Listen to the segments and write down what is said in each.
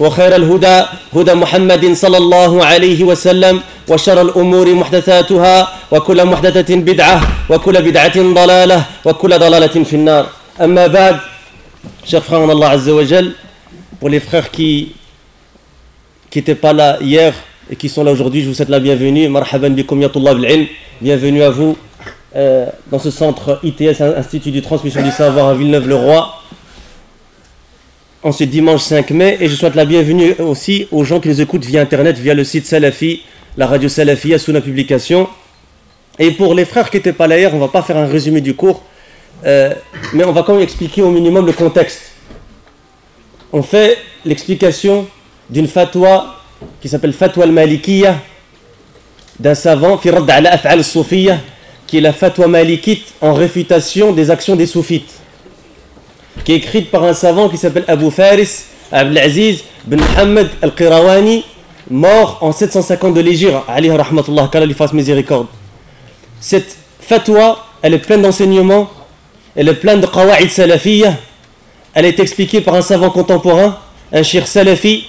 وخير الهدى هدى محمد صلى الله عليه وسلم وشر الأمور محدثاتها وكل محدثة بدعة وكل بدعة ضلالة وكل ضلالة في النار أما بعد chers frères en Allah Azza wa Jal, pour les frères qui qui n'étaient pas là hier et qui sont là aujourd'hui, je vous souhaite la bienvenue. Marhaban bikum ya. Bienvenue à vous euh, dans ce centre ITS, Institut de Transmission du Savoir à Villeneuve-le-Roi. En ce dimanche 5 mai, et je souhaite la bienvenue aussi aux gens qui nous écoutent via internet, via le site Salafi, la radio Salafi, sous la publication. Et pour les frères qui n'étaient pas là hier, on va pas faire un résumé du cours, euh, mais on va quand même expliquer au minimum le contexte. On fait l'explication d'une fatwa qui s'appelle Fatwa al-Malikiyya d'un savant, Firad ala Af'al al qui est la fatwa malikite en réfutation des actions des soufites, qui est écrite par un savant qui s'appelle Abu Faris Abdelaziz bin Muhammad al-Qirawani, mort en 750 de l'Égypte, alayhi rahmatullah, qu'Allah lui fasse miséricorde. Cette fatwa, elle est pleine d'enseignements, elle est pleine de qawa'id salafiyya, elle est expliquée par un savant contemporain, un shir salafi,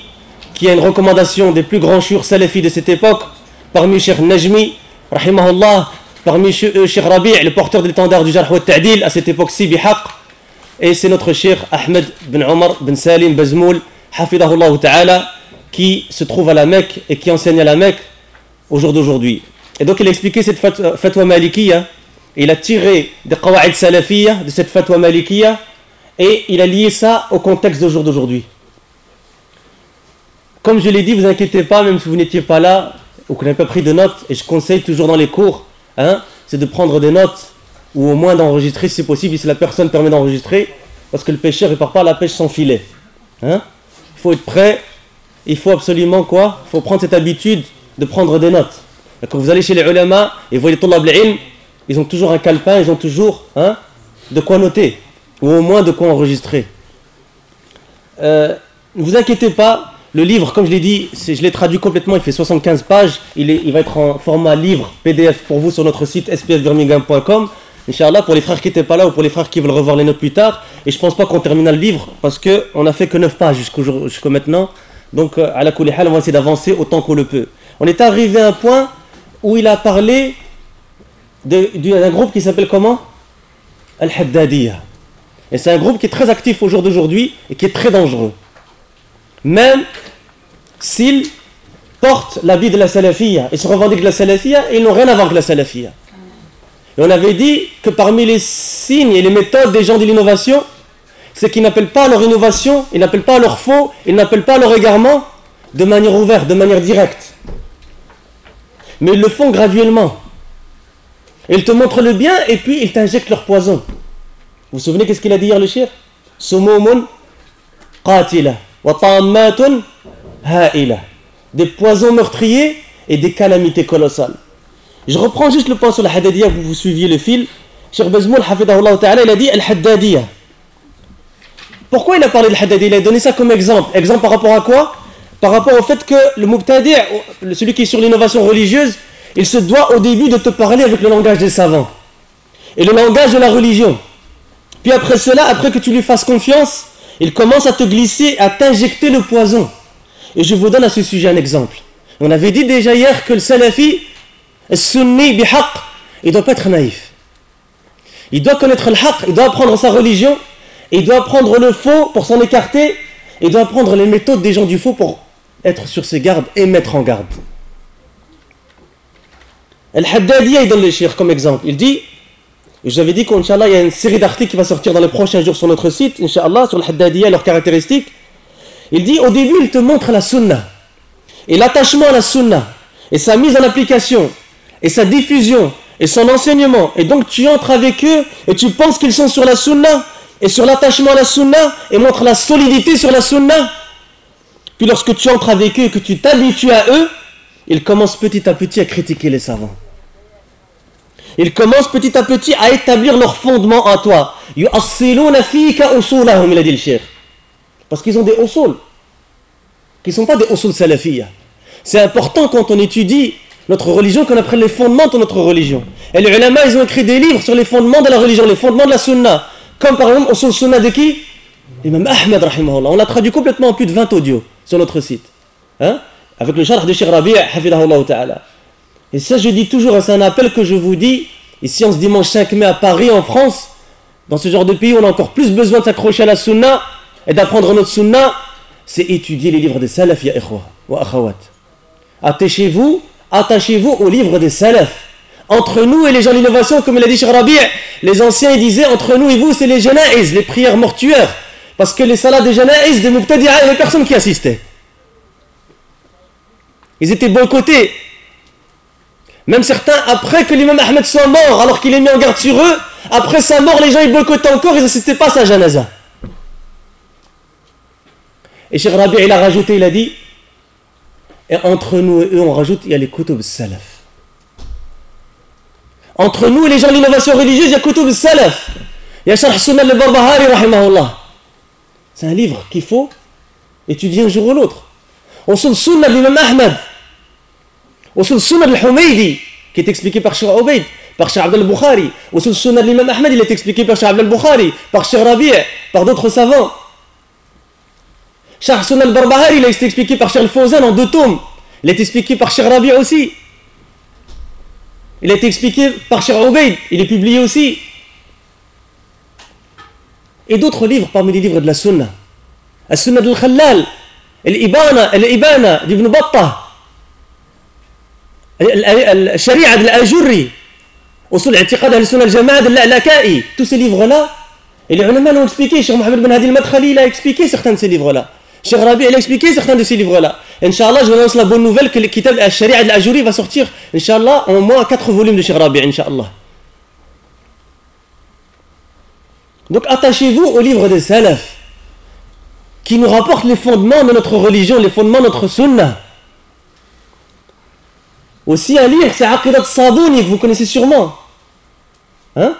qui a une recommandation des plus grands shurs salafis de cette époque, parmi Cheikh Najmi, rahimahullah, parmi Cheikh Rabi', le porteur de l'étendard du Jarh wa Ta'dil, à cette époque-ci, bihaq, et c'est notre Cheikh Ahmed bin Omar bin Salim Bazmoul, hafidahullah ta'ala, qui se trouve à la Mecque et qui enseigne à la Mecque au jour d'aujourd'hui. Et donc il a expliqué cette fatwa, fatwa malikiya, il a tiré des qawa'id salafiyya de cette fatwa malikiya, et il a lié ça au contexte du jour d'aujourd'hui. Comme je l'ai dit, vous inquiétez pas, même si vous n'étiez pas là ou que vous n'avez pas pris de notes, et je conseille toujours dans les cours, hein, c'est de prendre des notes ou au moins d'enregistrer si c'est possible, si la personne permet d'enregistrer, parce que le pêcheur ne part pas la pêche sans filet. Hein. Il faut être prêt, il faut absolument quoi? Il faut prendre cette habitude de prendre des notes. Quand vous allez chez les ulama et vous voyez les ils ont toujours un calepin, ils ont toujours hein, de quoi noter, ou au moins de quoi enregistrer. Euh, ne vous inquiétez pas, le livre, comme je l'ai dit, je l'ai traduit complètement, il fait 75 pages. Il, est, il va être en format livre, PDF pour vous sur notre site spsbirmingham.com. Inch'Allah, pour les frères qui n'étaient pas là ou pour les frères qui veulent revoir les notes plus tard. Et je pense pas qu'on termine le livre parce qu'on n'a fait que 9 pages jusqu'à maintenant. Donc, euh, à la on va essayer d'avancer autant qu'on le peut. On est arrivé à un point où il a parlé d'un groupe qui s'appelle comment? Al-Haddadiyya. Et c'est un groupe qui est très actif au jour d'aujourd'hui et qui est très dangereux. Même s'ils portent l'habit de la salafia et se revendiquent de la salafia, ils n'ont rien à voir avec la salafia. Et on avait dit que parmi les signes et les méthodes des gens de l'innovation, c'est qu'ils n'appellent pas leur innovation, ils n'appellent pas leur faux, ils n'appellent pas leur égarement de manière ouverte, de manière directe. Mais ils le font graduellement. Ils te montrent le bien et puis ils t'injectent leur poison. Vous vous souvenez qu'est-ce qu'il a dit hier le chef? Sumumun qatila wa ha'ila. Des poisons meurtriers et des calamités colossales. Je reprends juste le point sur la Haddadiyya pour que vous suiviez le fil. Cheikh Bazmoul, ta'ala, il a dit Al-Haddadiyya. Pourquoi il a parlé de Haddadiyya Il a donné ça comme exemple. Exemple par rapport à quoi? Par rapport au fait que le Mubtadi', celui qui est sur l'innovation religieuse, il se doit au début de te parler avec le langage des savants. Et le langage de la religion. Puis après cela, après que tu lui fasses confiance, il commence à te glisser, à t'injecter le poison. Et je vous donne à ce sujet un exemple. On avait dit déjà hier que le salafi, sunni bihaq, il ne doit pas être naïf. Il doit connaître le haq, il doit apprendre sa religion, il doit apprendre le faux pour s'en écarter, il doit apprendre les méthodes des gens du faux pour être sur ses gardes et mettre en garde. Al-Haddadiyya, il donne le shir comme exemple. Il dit J'avais dit qu'Inch'Allah, il y a une série d'articles qui va sortir dans les prochains jours sur notre site, Inch'Allah, sur le Haddadiyya, leurs caractéristiques. Il dit au début, il te montre la Sunna. Et l'attachement à la Sunna. Et sa mise en application. Et sa diffusion. Et son enseignement. Et donc tu entres avec eux et tu penses qu'ils sont sur la Sunna. Et sur l'attachement à la Sunna. Et montre la solidité sur la Sunna. Puis lorsque tu entres avec eux et que tu t'habitues à eux, ils commencent petit à petit à critiquer les savants. Ils commencent petit à petit à établir leur fondement en toi. Parce qu'ils ont des usul. Qui ne sont pas des usul salafiyya. C'est important quand on étudie notre religion qu'on apprenne les fondements de notre religion. Et les ulama, ils ont écrit des livres sur les fondements de la religion, les fondements de la sunna. Comme par exemple, usul sunna de qui? Imam Ahmed, rahimahullah. On l'a traduit complètement en plus de 20 audios sur notre site. Hein? Avec le charh de Sheikh Rabi' ta'ala. Et ça, je dis toujours, c'est un appel que je vous dis, ici en ce dimanche 5 mai à Paris, en France, dans ce genre de pays, on a encore plus besoin de s'accrocher à la sunna et d'apprendre notre sunna, c'est étudier les livres des salaf, ya ikhwa wa akhawat. Attachez-vous, attachez-vous aux livres des salaf. Entre nous et les gens de l'innovation, comme l'a dit Cheikh Rabi', les anciens disaient entre nous et vous, c'est les janaïs, les prières mortuaires. Parce que les salades des janaïs, des muqtadi'a, il n'y avait personne qui assistait. Ils étaient boycottés. Même certains, après que l'imam Ahmed soit mort, alors qu'il est mis en garde sur eux, après sa mort, les gens ils boycottaient encore, ils n'assistaient pas à sa janaza. Et Cheikh Rabi, il a rajouté, il a dit, et entre nous et eux, on rajoute, il y a les kutub salaf. Entre nous et les gens de l'innovation religieuse, il y a kutub salaf. Il y a Sharh Sunnah al-Barbahari, rahimahullah. C'est un livre qu'il faut étudier un jour ou l'autre. Usul Sunnah de l'imam Ahmed. Usul Sunnah al-Humaydi, qui est expliqué par Cheikh Obeid, par Cheikh Abdel Bukhari. Usul Sunnah de l'imam Ahmed, il est expliqué par Cheikh Abdel Bukhari, par Cheikh Rabi', par d'autres savants. Sunan al-Barbahari, il a été expliqué par Charles Fawzan en deux tomes. Il a été expliqué par Cheikh Rabi aussi. Il a été expliqué par Cheikh Obeid. Il est publié aussi. Et d'autres livres parmi les livres de la Sunna. La Sunna al-Khalal, Al-Ibana, Al-Ibana d'Ibn Battah, Sharia de l'Ajurri, al-Itiqad al-Sunna al-Jama'a de. Tous ces livres-là, et les ulama l'ont expliqué. Cheikh Mohamed Ben Hadi al-Madkhali, a expliqué certains de ces livres-là. Cheikh Rabi il a expliqué certains de ces livres là Inch'Allah je vous annonce la bonne nouvelle que le kitab al-Sharia al-Ajuri va sortir Inch'Allah en moins 4 volumes de Cheikh Rabi Inch'Allah. Donc attachez-vous au livre des salaf qui nous rapportent les fondements de notre religion les fondements de notre sunnah. Aussi un livre, c'est Aqidat Sabouni, que vous connaissez sûrement. Hein?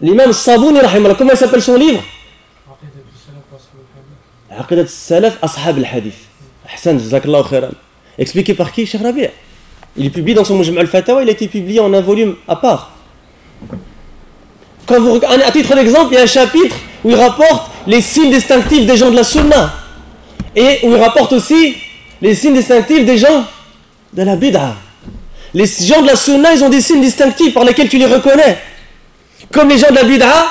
L'imam Sabouni, comment il s'appelle son livre? Aqidat Salaf Ashab al-Hadith. Ahsan, jazakallahu khairan. Expliqué par qui? Cheikh Rabi' Il est publié dans son Mujma' al-Fatawa, il a été publié en un volume à part. Quand vous, à titre d'exemple, il y a un chapitre où il rapporte les signes distinctifs des gens de la Sunna. Et où il rapporte aussi les signes distinctifs des gens de la bid'a. Les gens de la sunna, ils ont des signes distinctifs par lesquels tu les reconnais. Comme les gens de la bid'a,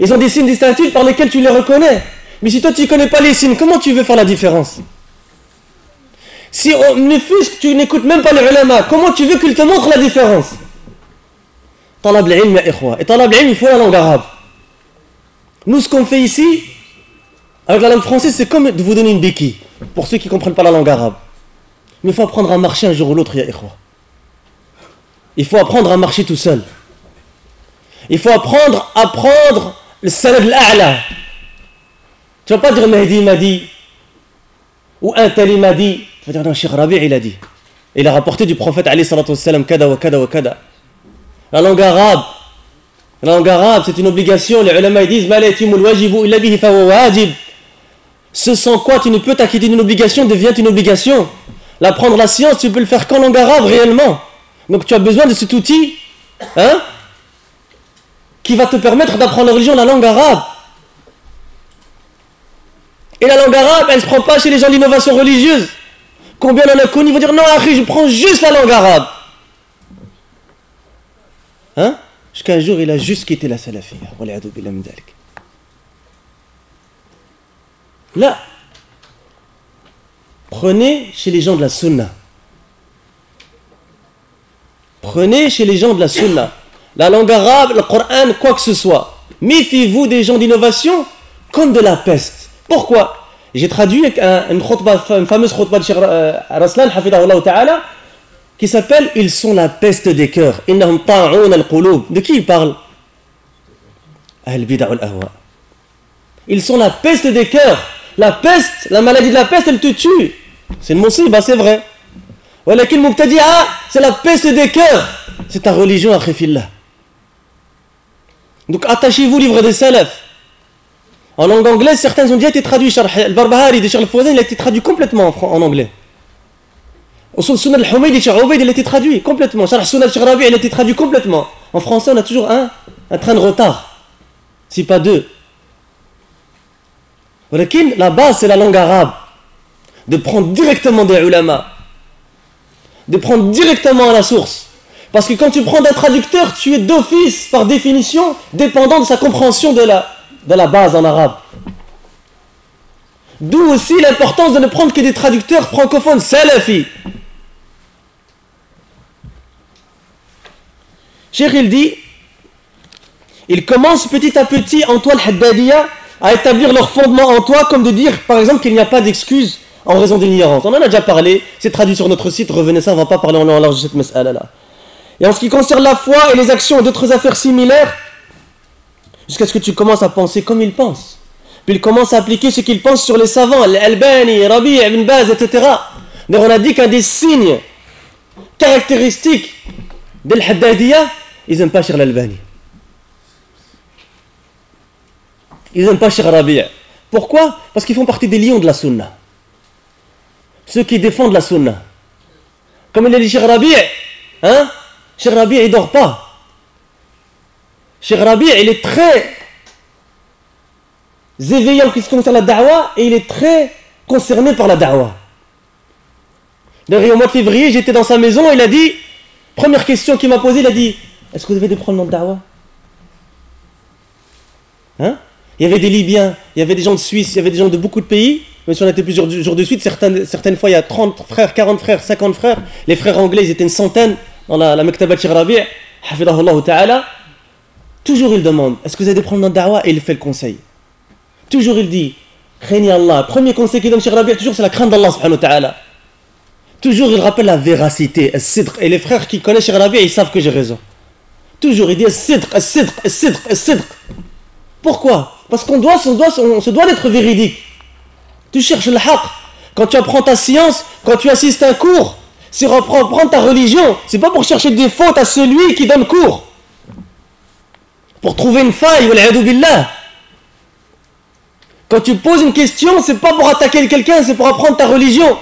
ils ont des signes distinctifs par lesquels tu les reconnais. Mais si toi tu ne connais pas les signes, comment tu veux faire la différence Si on ne que tu n'écoutes même pas les ulama, comment tu veux qu'ils te montrent la différence Talab Et talab il faut la langue arabe. Nous, ce qu'on fait ici, avec la langue française, c'est comme de vous donner une béquille pour ceux qui ne comprennent pas la langue arabe. Il faut apprendre à marcher un jour ou l'autre, ya Il faut apprendre à marcher tout seul. Il faut apprendre à prendre le salad al Tu vas pas dire Mehdi m'a dit, ou un tali m'a dit. Tu vas dire non, Cheikh Rabi' il a dit. Il a rapporté du prophète Ali sallallahu alayhi wa kada wa kada wa kada. La langue arabe, la langue arabe, c'est une obligation. Les ulama disent, wajib. Ce sans quoi tu ne peux t'acquitter d'une obligation devient une obligation. L'apprendre la science, tu peux le faire qu'en langue arabe réellement. Donc tu as besoin de cet outil hein, qui va te permettre d'apprendre la religion, la langue arabe. Et la langue arabe, elle ne se prend pas chez les gens d'innovation religieuse. Combien on a connu, ils vont dire non, je prends juste la langue arabe. Hein? Jusqu'à un jour, il a juste quitté la salafia. Là, prenez chez les gens de la sunna. Prenez chez les gens de la sunna, la langue arabe, le Coran, quoi que ce soit. Méfiez-vous des gens d'innovation comme de la peste. Pourquoi J'ai traduit une, une fameuse khutbah de Cheikh euh, Raslan, ta'ala, qui s'appelle Ils sont la peste des cœurs. De qui il parle Ils sont la peste des cœurs. La peste, la maladie de la peste, elle te tue. C'est une musiba, c'est vrai. C'est la peste des cœurs. C'est ta religion, akhifillah. Donc attachez-vous, livre des salafs. En langue anglaise, certains ont déjà été traduits. Le Barbahari de Charles Fawzan, il a été traduit complètement en anglais. Usul Sunnah al-Humaydi Cheikh Ubaid, il a été traduit complètement. Sharh Sunnah Cheikh Rabi, il a été traduit complètement. En français, on a toujours un, un train de retard. Si pas deux. La base, c'est la langue arabe. De prendre directement des ulama. De prendre directement à la source. Parce que quand tu prends d'un traducteur, tu es d'office, par définition, dépendant de sa compréhension de la, de la base en arabe. D'où aussi l'importance de ne prendre que des traducteurs francophones salafis. Cheikh il dit, il commence petit à petit en toi à établir leur fondement en toi, comme de dire par exemple qu'il n'y a pas d'excuse en raison de l'ignorance. On en a déjà parlé, c'est traduit sur notre site, revenez ça, on ne va pas parler en large de cette mas'ala là. Et en ce qui concerne la foi et les actions et d'autres affaires similaires, jusqu'à ce que tu commences à penser comme ils pensent. Puis il commence à appliquer ce qu'il pense sur les savants, Al-Albani, Rabi, Ibn Baz, etc. Donc on a dit qu'un des signes caractéristiques del Haddadiyya, ils n'aiment pas Cheikh l'Albani. Ils n'aiment pas Cheikh Rabi'. Pourquoi? Parce qu'ils font partie des lions de la sunna. Ceux qui défendent la sunna. Comme il a dit Cheikh Rabi', hein? Cheikh Rabi' il dort pas. Cheikh Rabi' il est très éveillé en ce qui concerne la da'wah et il est très concerné par la da'wah. D'ailleurs, au mois de février, j'étais dans sa maison, il a dit Première question qu'il m'a posée, il a dit Est-ce que vous avez des problèmes de da'wah? Hein? Il y avait des Libyens, il y avait des gens de Suisse, il y avait des gens de beaucoup de pays. Même si on était plusieurs jours de suite, certaines, certaines fois il y a 30 frères, 40 frères, 50 frères. Les frères anglais, ils étaient une centaine dans la, la Mektabat Rabi' ta'ala. Toujours il demande Est-ce que vous des problèmes de da'wah Et il fait le conseil. Toujours il dit Khayni Allah. Premier conseil qu'il donne Cheikh Rabi' toujours c'est la crainte d'Allah subhanahu. Toujours, il rappelle la véracité, Et les frères qui connaissent Cheikh Rabi, ils savent que j'ai raison. Toujours, il dit sidq, sidq, sidq, sidq. Pourquoi? Parce qu'on doit, on doit, on se doit d'être véridique. Tu cherches le haq. Quand tu apprends ta science, quand tu assistes à un cours, c'est reprendre ta religion. C'est pas pour chercher des fautes à celui qui donne cours. Pour trouver une faille, billah. Quand tu poses une question, c'est pas pour attaquer quelqu'un, c'est pour apprendre ta religion.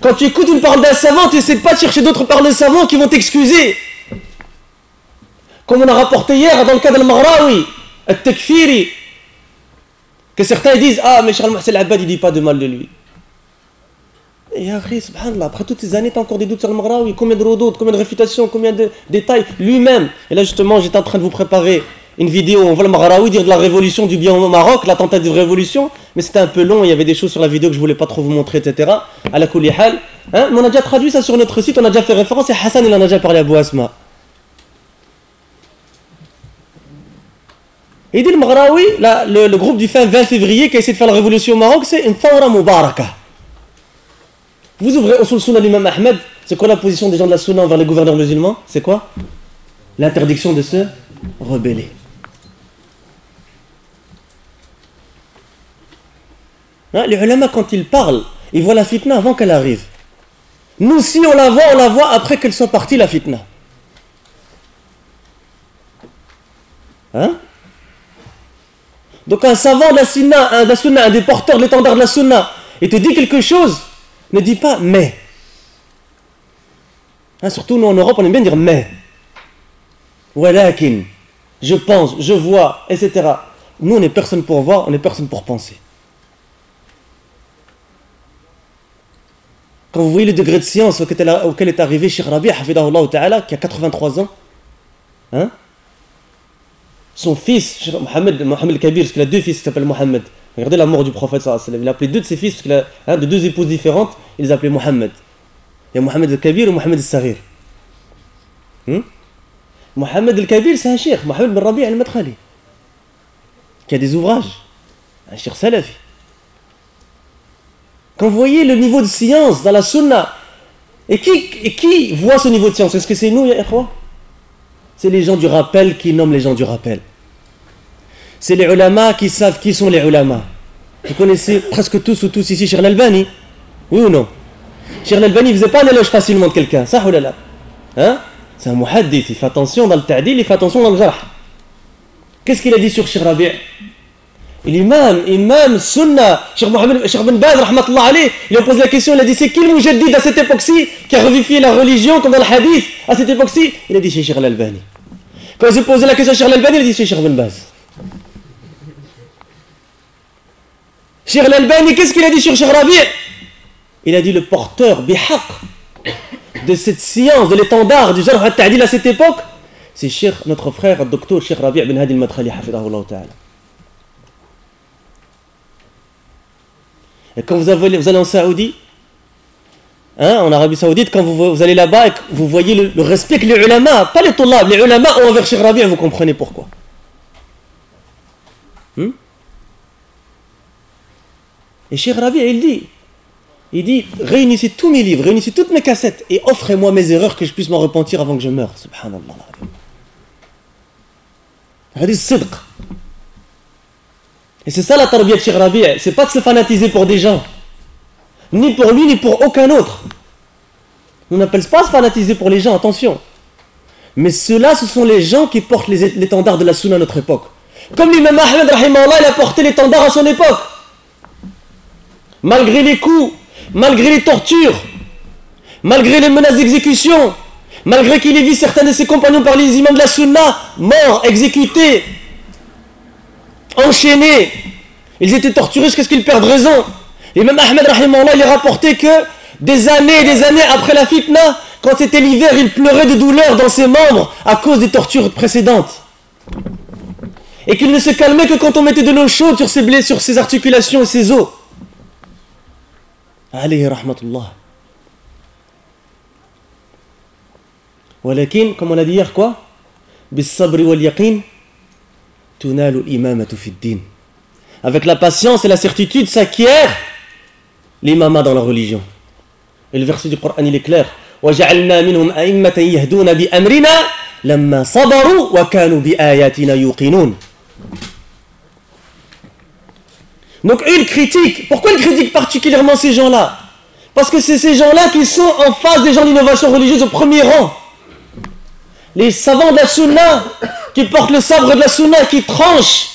Quand tu écoutes une parole d'un savant, tu n'essaies pas de chercher d'autres paroles de savants qui vont t'excuser. Comme on a rapporté hier dans le cas de Mahraoui, le Tekfiri, que certains disent Ah, mais Charles Mahsel Abad, il dit pas de mal de lui. Et après, après toutes ces années, tu as encore des doutes sur le Mahraoui. Combien de rodoutes, combien de réfutations, combien de détails Lui-même. Et là, justement, j'étais en train de vous préparer une vidéo, on voit le Mahraoui dire de la révolution du bien au Maroc, la tentative de révolution, mais c'était un peu long, il y avait des choses sur la vidéo que je voulais pas trop vous montrer, etc. À la Koulihal. Hein, mais on a déjà traduit ça sur notre site, on a déjà fait référence, et Hassan il en a déjà parlé à Bouasma. Il dit le Mahraoui, le, groupe du fin 20 février qui a essayé de faire la révolution au Maroc, c'est une Thawra Mubaraka. Vous ouvrez au Sunna l'imam Ahmed, c'est quoi la position des gens de la Sunna envers les gouverneurs musulmans? C'est quoi? L'interdiction de se rebeller. Hein, les ulama, quand ils parlent, ils voient la fitna avant qu'elle arrive. Nous, si on la voit, on la voit après qu'elle soit partie, la fitna. Hein? Donc un savant de la sunna, un, de des porteurs de l'étendard de la sunna, il te dit quelque chose, ne dis pas mais. Hein, surtout nous en Europe, on aime bien dire mais. Walakin, je pense, je vois, etc. Nous, on n'est personne pour voir, on n'est personne pour penser. Quand vous voyez le degré de science auquel est arrivé Sheikh Rabi, ta'ala, qui a 83 ans, hein, son fils, Mohamed, Mohamed Kabir, parce qu'il a deux fils qui s'appellent Mohamed. Regardez la mort du prophète, il a appelé deux de ses fils, parce qu'il a hein, de deux épouses différentes, il les appelait Mohamed. Il y a Mohamed al-Kabir et Mohamed al-Saghir. Hmm? Mohamed al-Kabir, c'est un cheikh, Mohamed bin Rabi al-Madkhali, qui a des ouvrages, un cheikh salafi. Quand vous voyez le niveau de science dans la sunna, et qui, et qui voit ce niveau de science? Est-ce que c'est nous, C'est les gens du rappel qui nomment les gens du rappel. C'est les ulama qui savent qui sont les ulama. Vous connaissez presque tous ou tous ici Cheikh Albani Oui ou non? Cheikh Albani ne faisait pas l'éloge facilement de quelqu'un, ça ou là Hein? C'est un muhaddith, il fait attention dans le ta'dil, il fait attention dans le jarh. Qu'est-ce qu'il a dit sur Cheikh Rabi' L'imam, imam, sunna, Cheikh, Mohamed, il a posé la question, il a dit c'est qui le mujaddid à cette époque-ci qui a revivifié la religion comme dans le hadith à cette époque-ci? Il a dit Cheikh Al-Albani. Quand il a posé la question à Cheikh il a dit Cheikh Ben Baz. Cheikh Al-Albani, qu'est-ce qu'il a dit sur Cheikh Rabi' Il a dit le porteur, bihaq, de cette science, de l'étendard du jarh al-ta'dil à cette époque, c'est notre frère, le docteur Cheikh Rabi' bin Hadi al-Madkhali, ta'ala. Et quand vous, allez en Saoudie, hein, en Arabie Saoudite, quand vous, vous allez là-bas et que vous voyez le, respect que les ulama, pas les tollab, les ulama ont envers Cheikh Rabi', vous comprenez pourquoi. Hmm? Et Cheikh Rabi', il dit, il dit, réunissez tous mes livres, réunissez toutes mes cassettes et offrez-moi mes erreurs que je puisse m'en repentir avant que je meure. Subhanallah. Et c'est ça la tarbiyat de Cheikh Rabi', c'est pas de se fanatiser pour des gens. Ni pour lui, ni pour aucun autre. On n'appelle pas se fanatiser pour les gens, attention. Mais ceux-là, ce sont les gens qui portent l'étendard de la sunna à notre époque. Comme l'imam Ahmed, il a porté l'étendard à son époque. Malgré les coups, malgré les tortures, malgré les menaces d'exécution, malgré qu'il ait vu certains de ses compagnons par les imams de la sunna, morts, exécutés, enchaînés. Ils étaient torturés jusqu'à ce qu'ils perdent raison. Et même Ahmed Rahimahullah, il est rapporté que des années et des années après la fitna, quand c'était l'hiver, il pleurait de douleur dans ses membres à cause des tortures précédentes. Et qu'il ne se calmait que quand on mettait de l'eau chaude sur ses blés, sur ses articulations et ses os. عليه رحمة الله. ولكن كما الذي يقوى بالصبر واليقين تنال الإمامة في الدين. Avec la patience et la certitude s'acquiert l'imama dans la religion. Et le verset du coran il est clair. وجعلنا منهم ائمه يهدون بامرنا لما صبروا وكانوا باياتنا يوقنون. Donc une critique. Pourquoi il critique particulièrement ces gens-là? Parce que c'est ces gens-là qui sont en face des gens d'innovation religieuse au premier rang. Les savants de la sunna, qui portent le sabre de la sunna, qui tranchent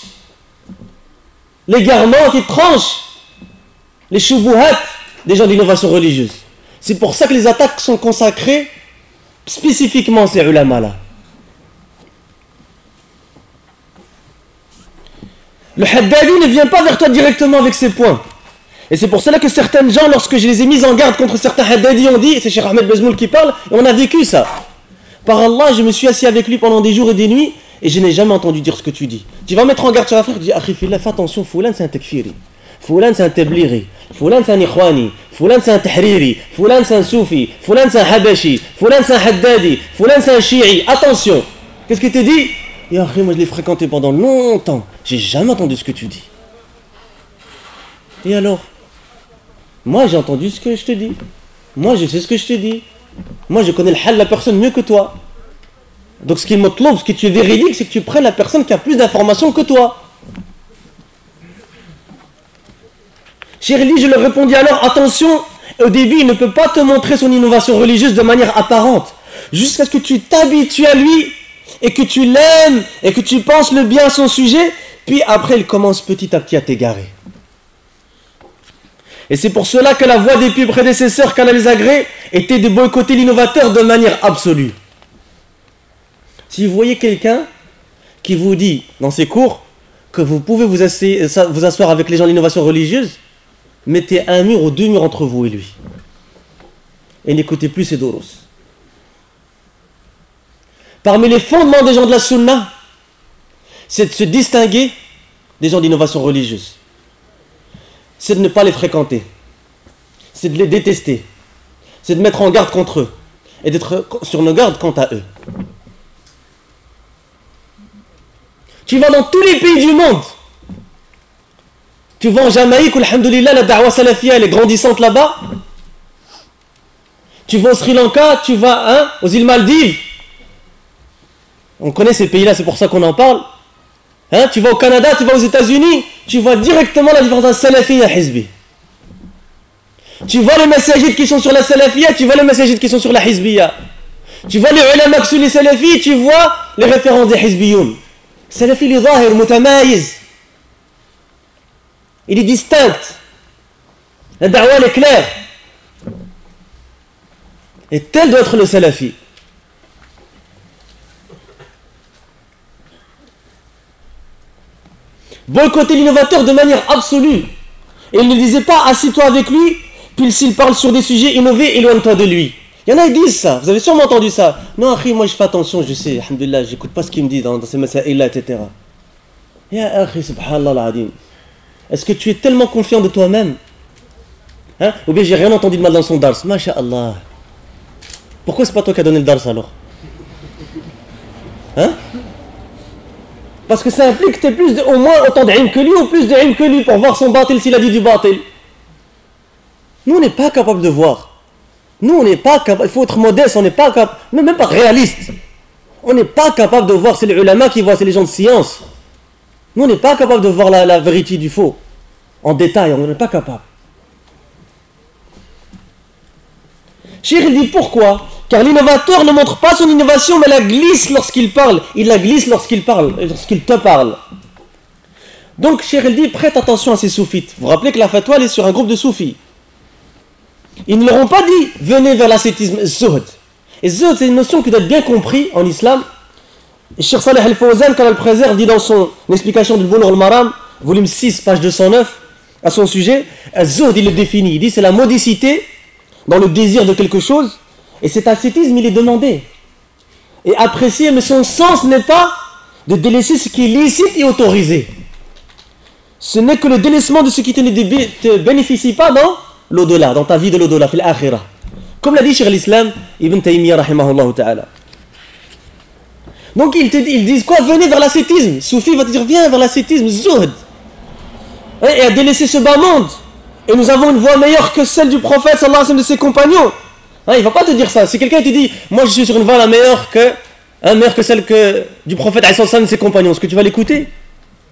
l'égarement qui tranche les choubouhats des gens d'innovation religieuse. C'est pour ça que les attaques sont consacrées spécifiquement à ces ulama-là. Le Haddadi ne vient pas vers toi directement avec ses points. Et c'est pour cela que certains gens, lorsque je les ai mis en garde contre certains Haddadi, ont dit, c'est Cheikh Ahmed Bezmoul qui parle, et on a vécu ça. Par Allah, je me suis assis avec lui pendant des jours et des nuits, et je n'ai jamais entendu dire ce que tu dis. Tu vas mettre en garde sur la frère, tu dis Akhifillah, fais attention, Foulan c'est un takfiri, Foulan c'est un tabliri, Foulan c'est un ikhwani, Foulan c'est un tahriri, Foulan c'est un soufi, Foulan c'est un habashi, Foulan c'est Foulan c'est un shi'i. Attention. Qu'est-ce que tu dit? Et moi je l'ai fréquenté pendant longtemps, j'ai jamais entendu ce que tu dis. Et alors? Moi j'ai entendu ce que je te dis. Moi je sais ce que je te dis. Moi je connais le hal de la personne mieux que toi. Donc ce qui me ce qui est véridique, c'est que tu prennes la personne qui a plus d'informations que toi. Chérie, je leur répondis alors, attention, au début, il ne peut pas te montrer son innovation religieuse de manière apparente. Jusqu'à ce que tu t'habitues à lui et que tu l'aimes et que tu penses le bien à son sujet, puis après, il commence petit à petit à t'égarer. Et c'est pour cela que la voix des plus prédécesseurs, agrès, était de boycotter l'innovateur de manière absolue. Si vous voyez quelqu'un qui vous dit dans ses cours que vous pouvez vous, asseoir avec les gens de l'innovation religieuse, mettez un mur ou deux murs entre vous et lui. Et n'écoutez plus ses doros. Parmi les fondements des gens de la sunna, c'est de se distinguer des gens d'innovation religieuse. C'est de ne pas les fréquenter. C'est de les détester c'est de mettre en garde contre eux et d'être sur nos gardes quant à eux. Tu vas dans tous les pays du monde. Tu vas en Jamaïque où, la da'wa salafia, elle est grandissante là-bas. Tu vas au Sri Lanka, tu vas hein, aux îles Maldives. On connaît ces pays-là, c'est pour ça qu'on en parle. Hein, tu vas au Canada, tu vas aux États-Unis, tu vois directement la différence entre salafi et hizbi. Tu vois les messages qui sont sur la salafia, tu vois les messages qui sont sur la hizbiya. Tu vois les ulama sur les salafis, tu vois les références des hizbiyoun. Salafi il est zahir, mutamayiz. Il est distinct. La da'wa est claire. Et tel doit être le salafi. Boycotter l'innovateur de manière absolue. Et il ne disait pas assis-toi avec lui, puis s'il parle sur des sujets innovés, éloigne-toi de lui. Il y en a qui disent ça, vous avez sûrement entendu ça. Non, Akhi, moi je fais attention, je sais, alhamdulillah, j'écoute pas ce qu'il me dit dans, dans ces messages-là, etc. Ya Akhi, subhanallah Est-ce que tu es tellement confiant de toi-même? Hein? Ou bien j'ai rien entendu de mal dans son dars, masha'Allah. Pourquoi c'est pas toi qui as donné le dars alors? Hein? Parce que ça implique que tu es plus de, au moins autant de que lui ou plus de que lui pour voir son batil s'il a dit du batil. Nous, on n'est pas capable de voir. Nous, on n'est pas capable, il faut être modeste, on n'est pas capable, même pas réaliste. On n'est pas capable de voir, c'est les ulama qui voient, c'est les gens de science. Nous, on n'est pas capable de voir la, vérité du faux. En détail, on n'est pas capable. Cheikh, dit pourquoi? Car l'innovateur ne montre pas son innovation, mais la glisse lorsqu'il parle. Il la glisse lorsqu'il parle, lorsqu'il te parle. Donc, Cheikh, dit prête attention à ces soufites. Vous vous rappelez que la fatwa, elle est sur un groupe de soufis. Ils ne leur ont pas dit venez vers l'ascétisme zuhd. Et zuhd, c'est une notion qui doit être bien comprise en islam. Et Saleh al-Fawzan, quand elle préserve, dit dans son explication du Boulur al-Maram, volume 6, page 209, à son sujet, zuhd, il le définit. Il dit c'est la modicité dans le désir de quelque chose, et cet ascétisme, il est demandé. Et apprécié, mais son sens n'est pas de délaisser ce qui est licite et autorisé. Ce n'est que le délaissement de ce qui ne te bénéficie pas dans l'au-delà, dans ta vie de l'au-delà, fil akhirah. Comme l'a dit Cheikh l'Islam, Ibn Taymiyyah, rahimahullah ta'ala. Donc ils, te, disent quoi? Venez vers l'ascétisme. Soufi va te dire viens vers l'ascétisme, zuhd. Et à délaisser ce bas monde. Et nous avons une voix meilleure que celle du prophète sallallahu de ses compagnons. Hein, il va pas te dire ça. Si quelqu'un te dit moi je suis sur une voie meilleure que, meilleure que celle que, du prophète de ses compagnons, est-ce que tu vas l'écouter?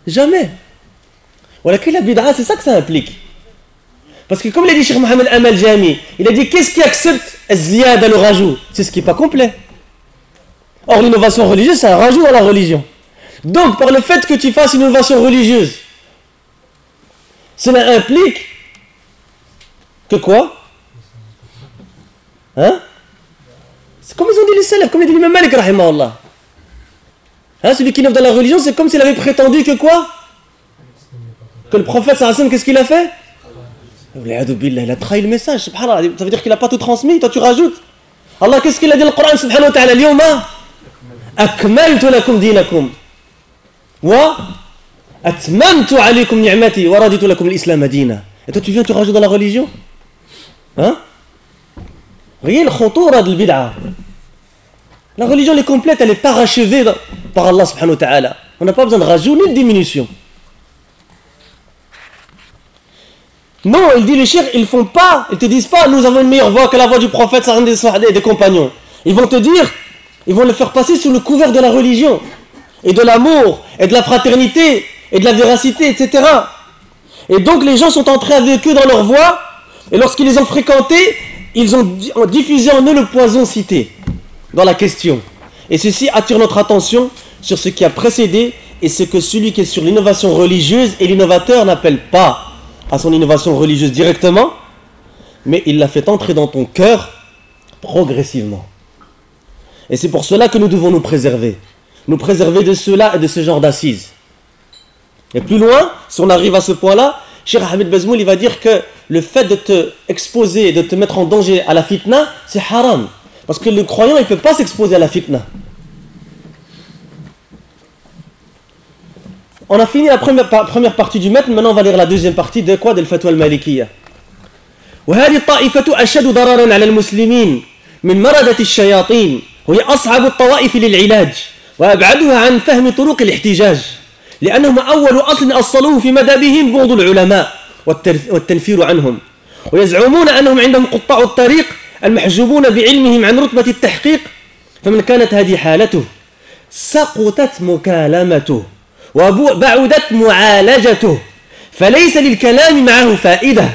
Jamais. Voilà que la bid'a, c'est ça que ça implique. Parce que comme l'a dit Cheikh Mohamed Amal Jami, il a dit qu'est-ce qui accepte ziyad le rajout? C'est ce qui n'est pas complet. Or l'innovation religieuse, c'est un rajout à la religion. Donc par le fait que tu fasses une innovation religieuse, cela implique que quoi? Hein? C'est comme ils ont dit les salafs, comme l'a dit l'imam Malik, rahimahullah. Hein, celui qui innove dans la religion, c'est comme s'il avait prétendu que quoi? Que le prophète sallallahu qu'est-ce qu'il a fait? Il a trahi le message, subhanallah. Ça veut dire qu'il n'a pas tout transmis, toi tu rajoutes. Allah, qu'est-ce qu'il a dit le Coran, subhanahu wa ta'ala L'yoma akmaltu lakum dinakum wa atmamtu alaykum ni'mati wa raditu lakum l'islam dina. Et toi tu viens, tu rajoutes dans la religion? Hein? Voyez le. La religion elle est complète, elle est parachevée par Allah subhanahu wa ta'ala. On n'a pas besoin de rajout ni de diminution. Non, il dit les chiens, ils font pas, ils te disent pas, nous avons une meilleure voix que la voix du prophète, des, des compagnons. Ils vont te dire, ils vont le faire passer sous le couvert de la religion, et de l'amour, et de la fraternité, et de la véracité, etc. Et donc les gens sont entrés avec eux dans leur voie, et lorsqu'ils les ont fréquentés, ils ont diffusé en eux le poison cité dans la question. Et ceci attire notre attention sur ce qui a précédé et ce que celui qui est sur l'innovation religieuse et l'innovateur n'appelle pas à son innovation religieuse directement, mais il l'a fait entrer dans ton cœur progressivement. Et c'est pour cela que nous devons nous préserver. Nous préserver de cela et de ce genre d'assises. Et plus loin, si on arrive à ce point-là, Cheikh Hamid Bazmoul, il va dire que le fait de te exposer, de te mettre en danger à la fitna, c'est haram. Parce que le croyant, il ne peut pas s'exposer à la fitna. On a fini la première, première partie du maître, maintenant on va lire la deuxième partie de quoi De Fatwa al-Malikiyya. وهذه الطائفة أشد ضررا على المسلمين من مردة الشياطين وهي أصعب الطوائف للعلاج وأبعدها عن فهم طرق الاحتجاج لأنهم أول أصل أصلوه في مذهبهم بغض العلماء والتنفير عنهم. ويزعمون أنهم عندهم قطاع الطريق المحجوبون بعلمهم عن رتبة التحقيق. فمن كانت هذه حالته سقطت مكالمته وبعدت معالجته. فليس للكلام معه فائدة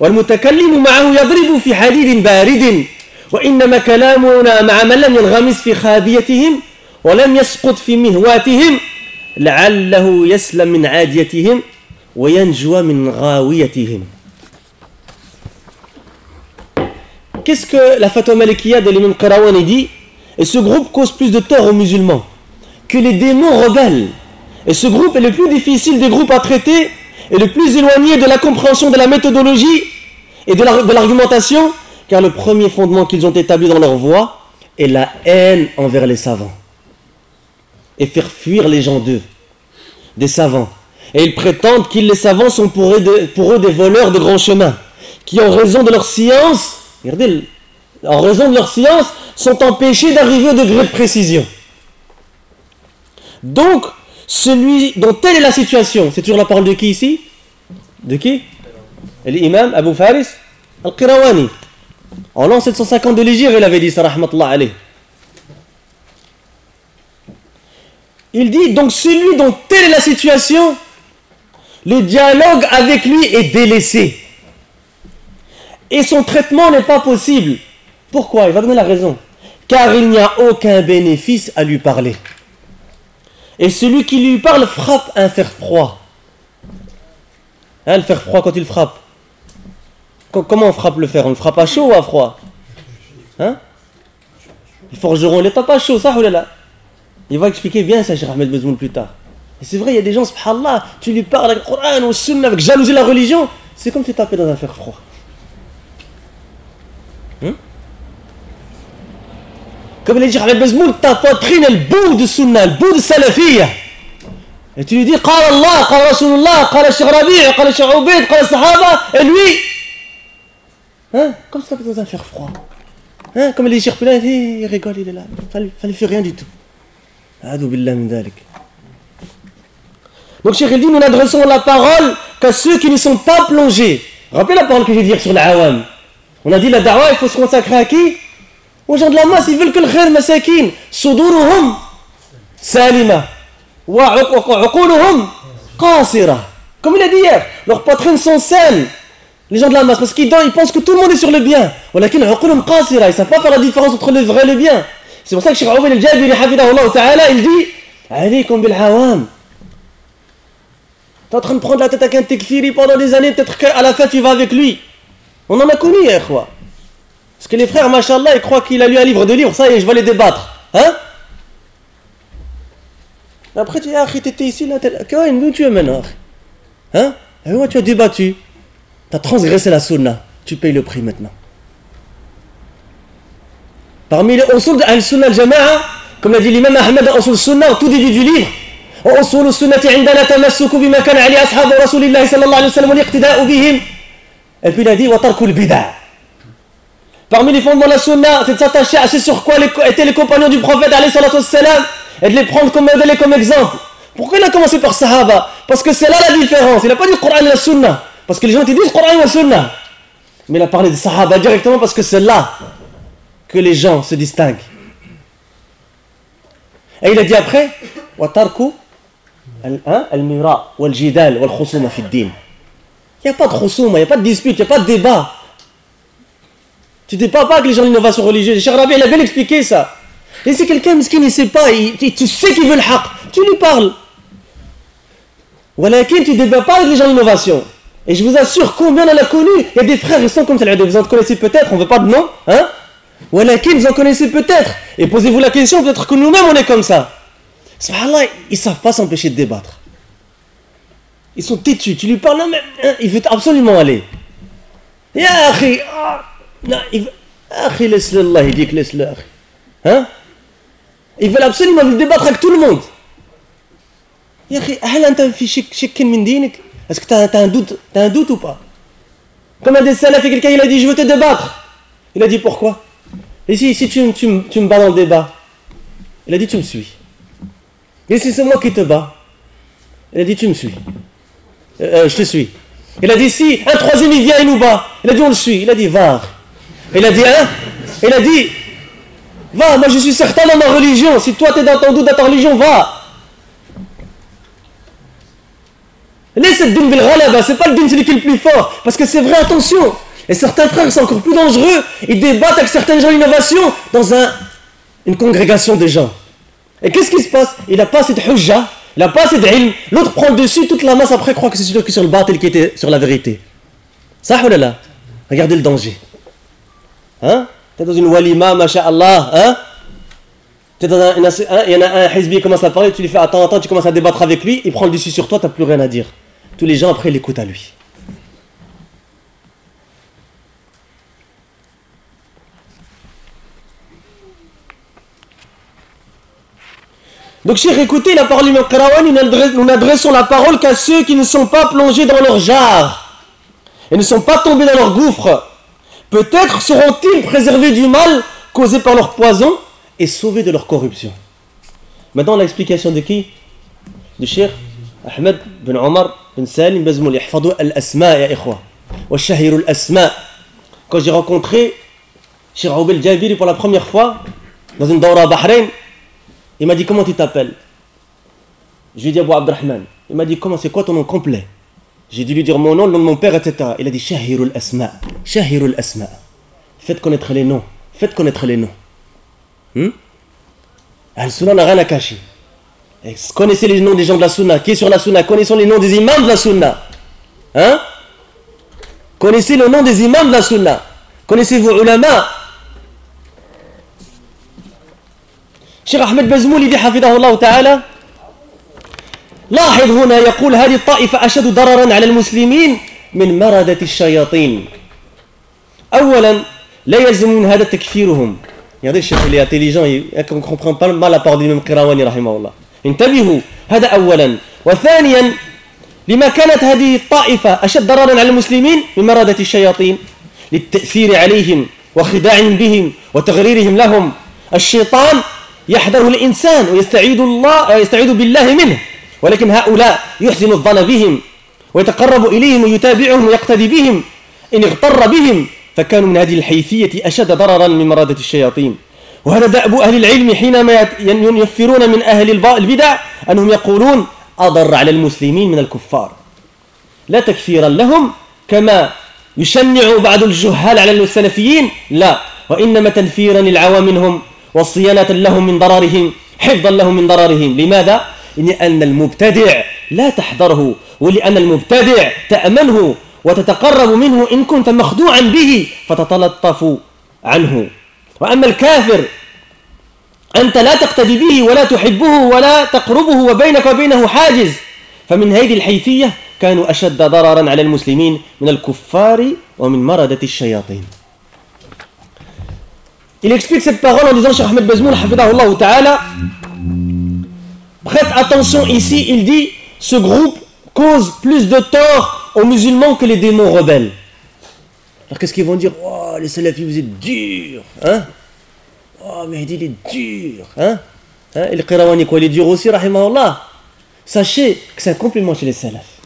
والمتكلم معه يضرب في حديد بارد. وإنما كلامنا مع من لم ينغمس في خابيتهم ولم يسقط في مهواتهم. لعله يسلم من عاديتهم وينجو من غاويتهم Qu'est-ce que la fatwa malikiya de l'imam Qarawani dit Et ce groupe cause plus de tort aux musulmans que les démons rebelles. Et ce groupe est le plus difficile des groupes à traiter et le plus éloigné de la compréhension de la méthodologie et de l'argumentation, car le premier fondement qu'ils ont établi dans leur voie est la haine envers les savants et faire fuir les gens d'eux, des savants. Et ils prétendent qu'ils, les savants, sont pour eux, des voleurs de grands chemins, qui, en raison de leur science, regardez, en raison de leur science, sont empêchés d'arriver au degré de précision. Donc, celui dont telle est la situation, c'est toujours la parole de qui ici? De qui? L'imam Abu Faris Al-Qirawani. En l'an 750 de l'Égypte, il avait dit ça, rahmatullah. Il dit donc celui dont telle est la situation, le dialogue avec lui est délaissé. Et son traitement n'est pas possible. Pourquoi? Il va donner la raison. Car il n'y a aucun bénéfice à lui parler. Et celui qui lui parle frappe un fer froid. Hein, le fer froid quand il frappe. Comment on frappe le fer? On le frappe à chaud ou à froid? Hein? Les forgerons, il pas chaud, ça ou là Il va expliquer bien ça, Cheikh Ahmed Bezmoun, plus tard. Et c'est vrai, il y a des gens, subhanallah, tu lui parles avec le Coran, au Sunna, avec jalousie la religion, c'est comme si tu tapais dans un fer froid. Hein comme il dit Ahmed Bezmoul, ta poitrine, elle bout de Sunna, elle bout de Salafiyya. Et tu lui dis, قال Allah, قال Rasulullah, قال Cheikh Rabi', قال Cheikh Ubaid, قال Sahaba, et lui, hein, comme ça dans un fer froid. Hein, comme il dit Cheikh Poulain, il rigole, il est là, il ne fait rien du tout. Donc Cheikh il dit, nous n'adressons la parole qu'à ceux qui ne sont pas plongés. Rappelez la parole que je vais dire sur l'awam. On a dit la dawa, il faut se consacrer à qui? Aux gens de la masse, ils veulent que le khair masakin. Suduruhum salima. Wa uquluhum qasira. Comme il a dit hier, leurs poitrines sont saines. Les gens de la masse, parce qu'ils ils pensent que tout le monde est sur le bien. Ils ne savent pas faire la différence entre le vrai et le bien. C'est pour ça que Cheikh Aoubel al-Jabiri, ta'ala, il dit Alaykum bil hawam. Tu es en train de prendre la tête avec un tekfiri pendant des années, peut-être qu'à la fin tu vas avec lui. On en a connu, hier, quoi. Parce que les frères, machallah, ils croient qu'il a lu un livre de livres, ça y est, je vais les débattre. Hein? Après, tu dis, ah, ici, là, t'es là. Où tu es maintenant Hein? Et moi, tu as débattu. Tu as transgressé la sunna. Tu payes le prix maintenant. Parmi les usul de al-sunnah al-jama'a, comme l'a dit l'imam Ahmed dans usul sunnah au tout début du livre, وأصول السنة عندنا تمسك بما كان عليه أصحاب رسول الله صلى الله عليه وسلم والاقتداء بهم. Et puis il a dit وترك البدع. Parmi les fondements de la sunna, c'est de s'attacher à ce sur quoi étaient les compagnons du prophète et de les prendre comme modèle et comme exemple. Pourquoi il a commencé par Sahaba Parce que c'est là la différence. Il n'a pas dit Coran et la sunna. Parce que les gens te disent Coran et la sunna. Mais il a parlé de Sahaba directement parce que c'est là que les gens se distinguent. Et il a dit après din. Il n'y a pas de khusuma, il n'y a pas de dispute, il n'y a pas de débat. Tu ne parles pas avec les gens d'innovation religieuse. Cher Rabbi, il a bien expliqué ça. Et si quelqu'un qui ne sait pas, il, tu sais qu'il veut le haq, tu lui parles. Walakin, tu ne débats pas avec les gens d'innovation. Et je vous assure, combien on a connu Il y a des frères, ils sont comme ça. Vous en connaissez peut-être, on ne veut pas de nom. Hein Walakin, vous en connaissez peut-être. Et posez-vous la question, peut-être que nous-mêmes on est comme ça. Subhanallah, ils ne savent pas s'empêcher de débattre. Ils sont têtus. Tu lui parles, non, mais hein, il veut absolument aller. Ya akhi, ah, non, il veut. Laisse-le il dit que laisse-le, Hein? Ils veulent absolument débattre avec tout le monde. Est-ce que tu as, un doute, as un doute ou pas? Comme un des salafs, quelqu'un il a dit Je veux te débattre. Il a dit Pourquoi? Et si, si tu, tu, tu me bats dans le débat Il a dit tu me suis. Et si c'est moi qui te bats Il a dit tu me suis. Euh, euh, je te suis. Il a dit si un troisième il vient et nous bat. Il a dit on le suit. Il a dit va. Il a dit hein? Il a dit va, moi je suis certain dans ma religion. Si toi tu es dans ton doute dans ta religion, va. Laisse cette dîme là c'est pas le dîme qui est le plus fort. Parce que c'est vrai, attention. Et certains frères sont encore plus dangereux. Ils débattent avec certains gens d'innovation dans un, une congrégation de gens. Et qu'est-ce qui se passe? Il n'a pas cette hujja, il n'a pas cette ilm. L'autre prend le dessus, toute la masse après croit que c'est celui qui est sur le batel qui était sur la vérité. Ça là Regardez le danger. Hein? T'es dans une walima, masha'Allah, hein? Es dans un, hein? il y en a un hizbi qui commence à parler, tu lui fais attends, attends, tu commences à débattre avec lui, il prend le dessus sur toi, tu n'as plus rien à dire. Tous les gens après l'écoutent à lui. Donc, cher, écoutez la parole du Qarawan, nous n'adressons la parole qu'à ceux qui ne sont pas plongés dans leur jarre et ne sont pas tombés dans leur gouffre. Peut-être seront-ils préservés du mal causé par leur poison et sauvés de leur corruption. Maintenant, l'explication de qui? Du cher Ahmed bin Omar bin Salim Bazmoul. Al-asma, ya ikhwa. Al-asma. Quand j'ai rencontré Cheikh Aoubel Jabiri pour la première fois dans une daura Bahreïn, il m'a dit comment tu t'appelles? Je lui ai dit Abou Abdrahman. Il m'a dit comment c'est quoi ton nom complet? J'ai dû lui dire mon nom, le nom de mon père, etc. Il a dit Shahirul Asma. Shahirul Asma. Faites connaître les noms. Faites connaître les noms. Hmm? Al-Sunnah n'a rien à cacher. connaissez les noms des gens de la Sunna. Qui est sur la Sunna Connaissons les noms des imams de la Sunna. Hein? Connaissez le nom des imams de la Sunna. Connaissez vos ulama. شيخ أحمد بزمولي دي حفظه الله تعالى. لاحظ هنا يقول هذه الطائفة أشد ضررا على المسلمين من مردة الشياطين. أولا لا يلزم من هذا تكفيرهم. Regardez, الشيخ اللي comprend pas mal la parole du même Qirawani رحمه الله. انتبهوا هذا أولا وثانيا لما كانت هذه الطائفة أشد ضررا على المسلمين من مردة الشياطين للتأثير عليهم وخداعهم بهم وتغريرهم لهم الشيطان يحذره الإنسان ويستعيد الله يستعيد بالله منه. ولكن هؤلاء يحسن الظن بهم ويتقرب إليهم ويتابعهم ويقتدي بهم. إن اغتر بهم فكانوا من هذه الحيثية أشد ضررا من مرادة الشياطين. وهذا دأب أهل العلم حينما ينفرون من أهل البدع أنهم يقولون أضر على المسلمين من الكفار. لا تكفيرا لهم كما يشنع بعض الجهال على السلفيين لا. وإنما تنفيرا للعوام منهم. وصيانة لهم من ضررهم حفظا لهم من ضررهم. لماذا؟ لأن المبتدع لا تحضره ولأن المبتدع تأمنه وتتقرب منه إن كنت مخدوعا به فتتلطف عنه. وأما الكافر أنت لا تقتدي به ولا تحبه ولا تقربه وبينك وبينه حاجز. فمن هذه الحيثية كانوا أشد ضررا على المسلمين من الكفار ومن مردة الشياطين. Il explique cette parole en disant, Cheikh Ahmed Bezmoul, ta'ala, prête attention ici, il dit, ce groupe cause plus de tort aux musulmans que les démons rebelles. Alors qu'est-ce qu'ils vont dire? Oh, les salafis, vous êtes durs, hein? Oh, mais il est dur, hein, hein? Il est dur aussi, rahimahullah. Sachez que c'est un compliment chez les salafs.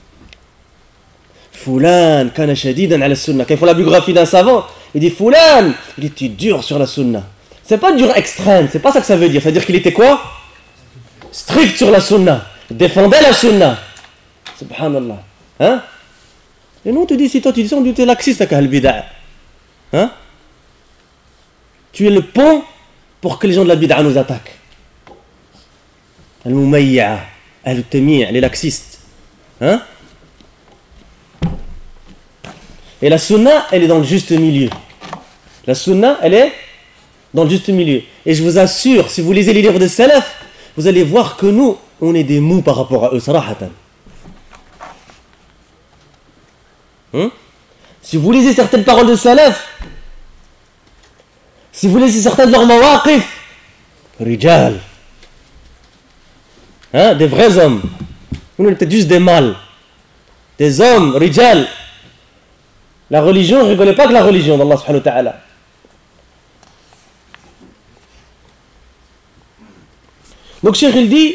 Fulan, kana shadidan ala sunnah. Quand il faut la biographie d'un savant, il dit Foulan, il était dur sur la sunna. C'est pas dur extrême, c'est pas ça que ça veut dire. C'est-à-dire qu'il était quoi? Strict sur la sunna. Il défendait la sunna. Subhanallah. Hein? Et nous, on te dit, si toi tu dis ça, on dit tu es laxiste avec al Hein? Tu es le pont pour que les gens de la bid'a nous attaquent. Al-Mumayya, Al-Tamiya, les laxistes. Hein? Et la sunna, elle est dans le juste milieu. La sunna, elle est dans le juste milieu. Et je vous assure, si vous lisez les livres de salaf, vous allez voir que nous, on est des mous par rapport à eux, sarahatan. Hein? Si vous lisez certaines paroles de salaf, si vous lisez certains de leurs mawaqif, rijal, hein, des vrais hommes, nous on juste des mâles, des hommes, rijal, La religion, ne rigolez pas que la religion d'Allah subhanahu wa ta'ala. Donc Cheikh il dit,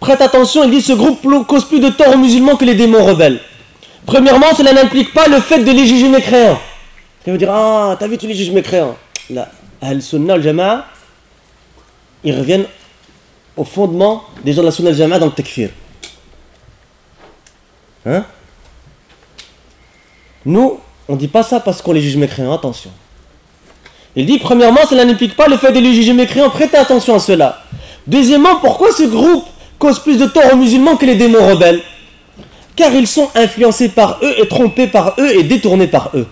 prête attention, il dit ce groupe cause plus de tort aux musulmans que les démons rebelles. Premièrement, cela n'implique pas le fait de les juger mécréants. Il veut dire, ah, t'as vu, tu les juges mécréants. Là, Al-Sunnah, al-Jama'a, ils reviennent au fondement des gens de la Sunnah al-Jama'a dans le takfir. Hein? Nous, on ne dit pas ça parce qu'on les juge mécréants, attention. Il dit, premièrement, cela n'implique pas le fait de les juger mécréants, prêtez attention à cela. Deuxièmement, pourquoi ce groupe cause plus de tort aux musulmans que les démons rebelles? Car ils sont influencés par eux et trompés par eux et détournés par eux.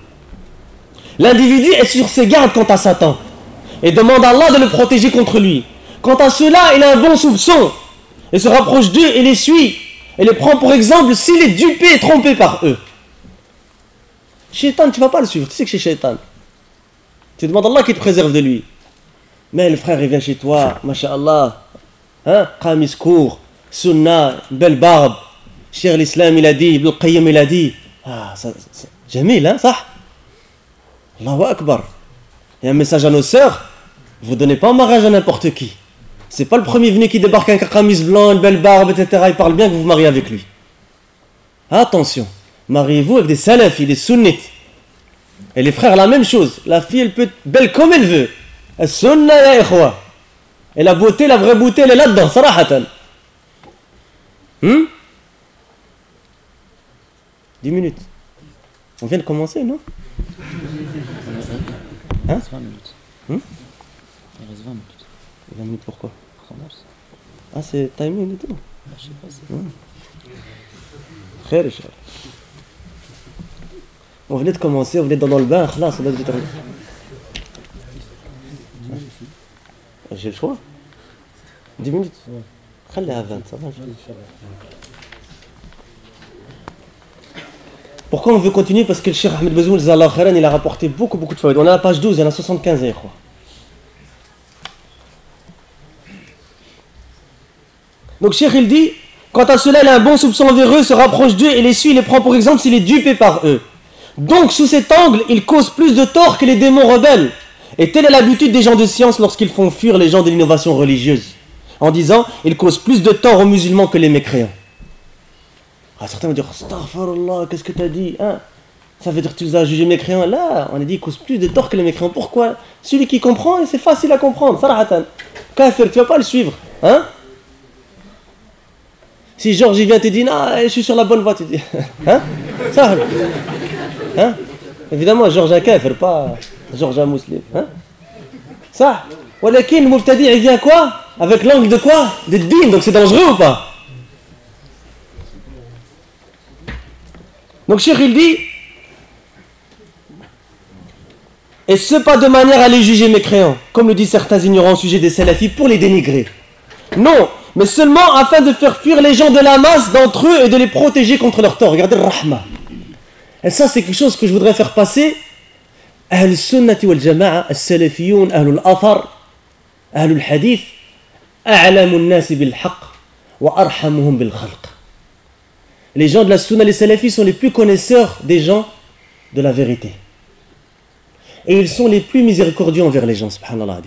L'individu est sur ses gardes quant à Satan et demande à Allah de le protéger contre lui. Quant à cela, il a un bon soupçon et se rapproche d'eux et les suit et les prend pour exemple s'il est dupé et trompé par eux. Shaitan, tu ne vas pas le suivre, tu sais que c'est Shaitan. Tu demandes à Allah qu'il te préserve de lui. Mais le frère, il chez toi, masha'Allah, hein, qamis court, sunnah, belle barbe. Cher l'islam, il a dit, Ibn Qayyim, il a dit. Ah, ça, ça, Jamil, hein, ça? Allahu Akbar. A un message à nos sœurs, vous donnez pas en mariage à n'importe qui. C'est pas le premier venu qui débarque avec un camis blanc, une belle barbe, etc. Il parle bien que vous vous mariez avec lui. Attention, mariez-vous avec des salafis, des sunnites. Et les frères, la même chose. La fille, elle peut être belle comme elle veut. Ikhwa. Et la beauté, la vraie beauté, elle est là-dedans, sarahatan. Hmm? 10 minutes. On vient de commencer, non? Hein? 20 minutes. Hmm? Il reste 20 minutes. 20 minutes pourquoi Ah, c'est timing et tout Je sais pas, c'est... Hmm. On venait de commencer, on venait dans le bain, là, on a de terminer. J'ai le choix 10 minutes Allez à 20, ça va. Pourquoi on veut continuer? Parce que le Cheikh Ahmed Bezoul, il a rapporté beaucoup, beaucoup de fautes. On est à la page 12, il y en a 75, je crois. Donc Cheikh, il dit, quant à cela, il a un bon soupçon véreux se rapproche d'eux et les suit, les prend pour exemple s'il est dupé par eux. Donc sous cet angle, il cause plus de tort que les démons rebelles. Et telle est l'habitude des gens de science lorsqu'ils font fuir les gens de l'innovation religieuse, en disant ils causent plus de tort aux musulmans que les mécréants. Ah, certains vont dire Astaghfirullah, qu'est-ce que tu as dit hein? Ça veut dire que tu les as jugés mécréants Là, on a dit qu'ils causent plus de tort que les mécréants. Pourquoi? Celui qui comprend, c'est facile à comprendre. Sarahatan. Kafir, tu vas pas le suivre. Hein? Si Georges vient te dit Non, je suis sur la bonne voie, tu dis Hein? Ça Hein? Évidemment, Georges un kafir, pas. Georges un musulman. Hein? Ça? Walakin, le Mubtadi, il vient quoi? Avec l'angle de quoi? De din, donc c'est dangereux ou pas? Donc Cheikh il dit Et ce pas de manière à les juger mécréants, comme le disent certains ignorants au sujet des salafis, pour les dénigrer. Non, mais seulement afin de faire fuir les gens de la masse d'entre eux et de les protéger contre leur tort. Regardez le rahma. Et ça, c'est quelque chose que je voudrais faire passer. Ahl sunnati wal jama'a, al-salafiyoun, ahl al-athar, ahl al-hadith, a'lamu nasi bil haqq wa arhamuhum bil khalq. Les gens de la sunna, les salafis, sont les plus connaisseurs des gens de la vérité. Et ils sont les plus miséricordieux envers les gens, subhanallah.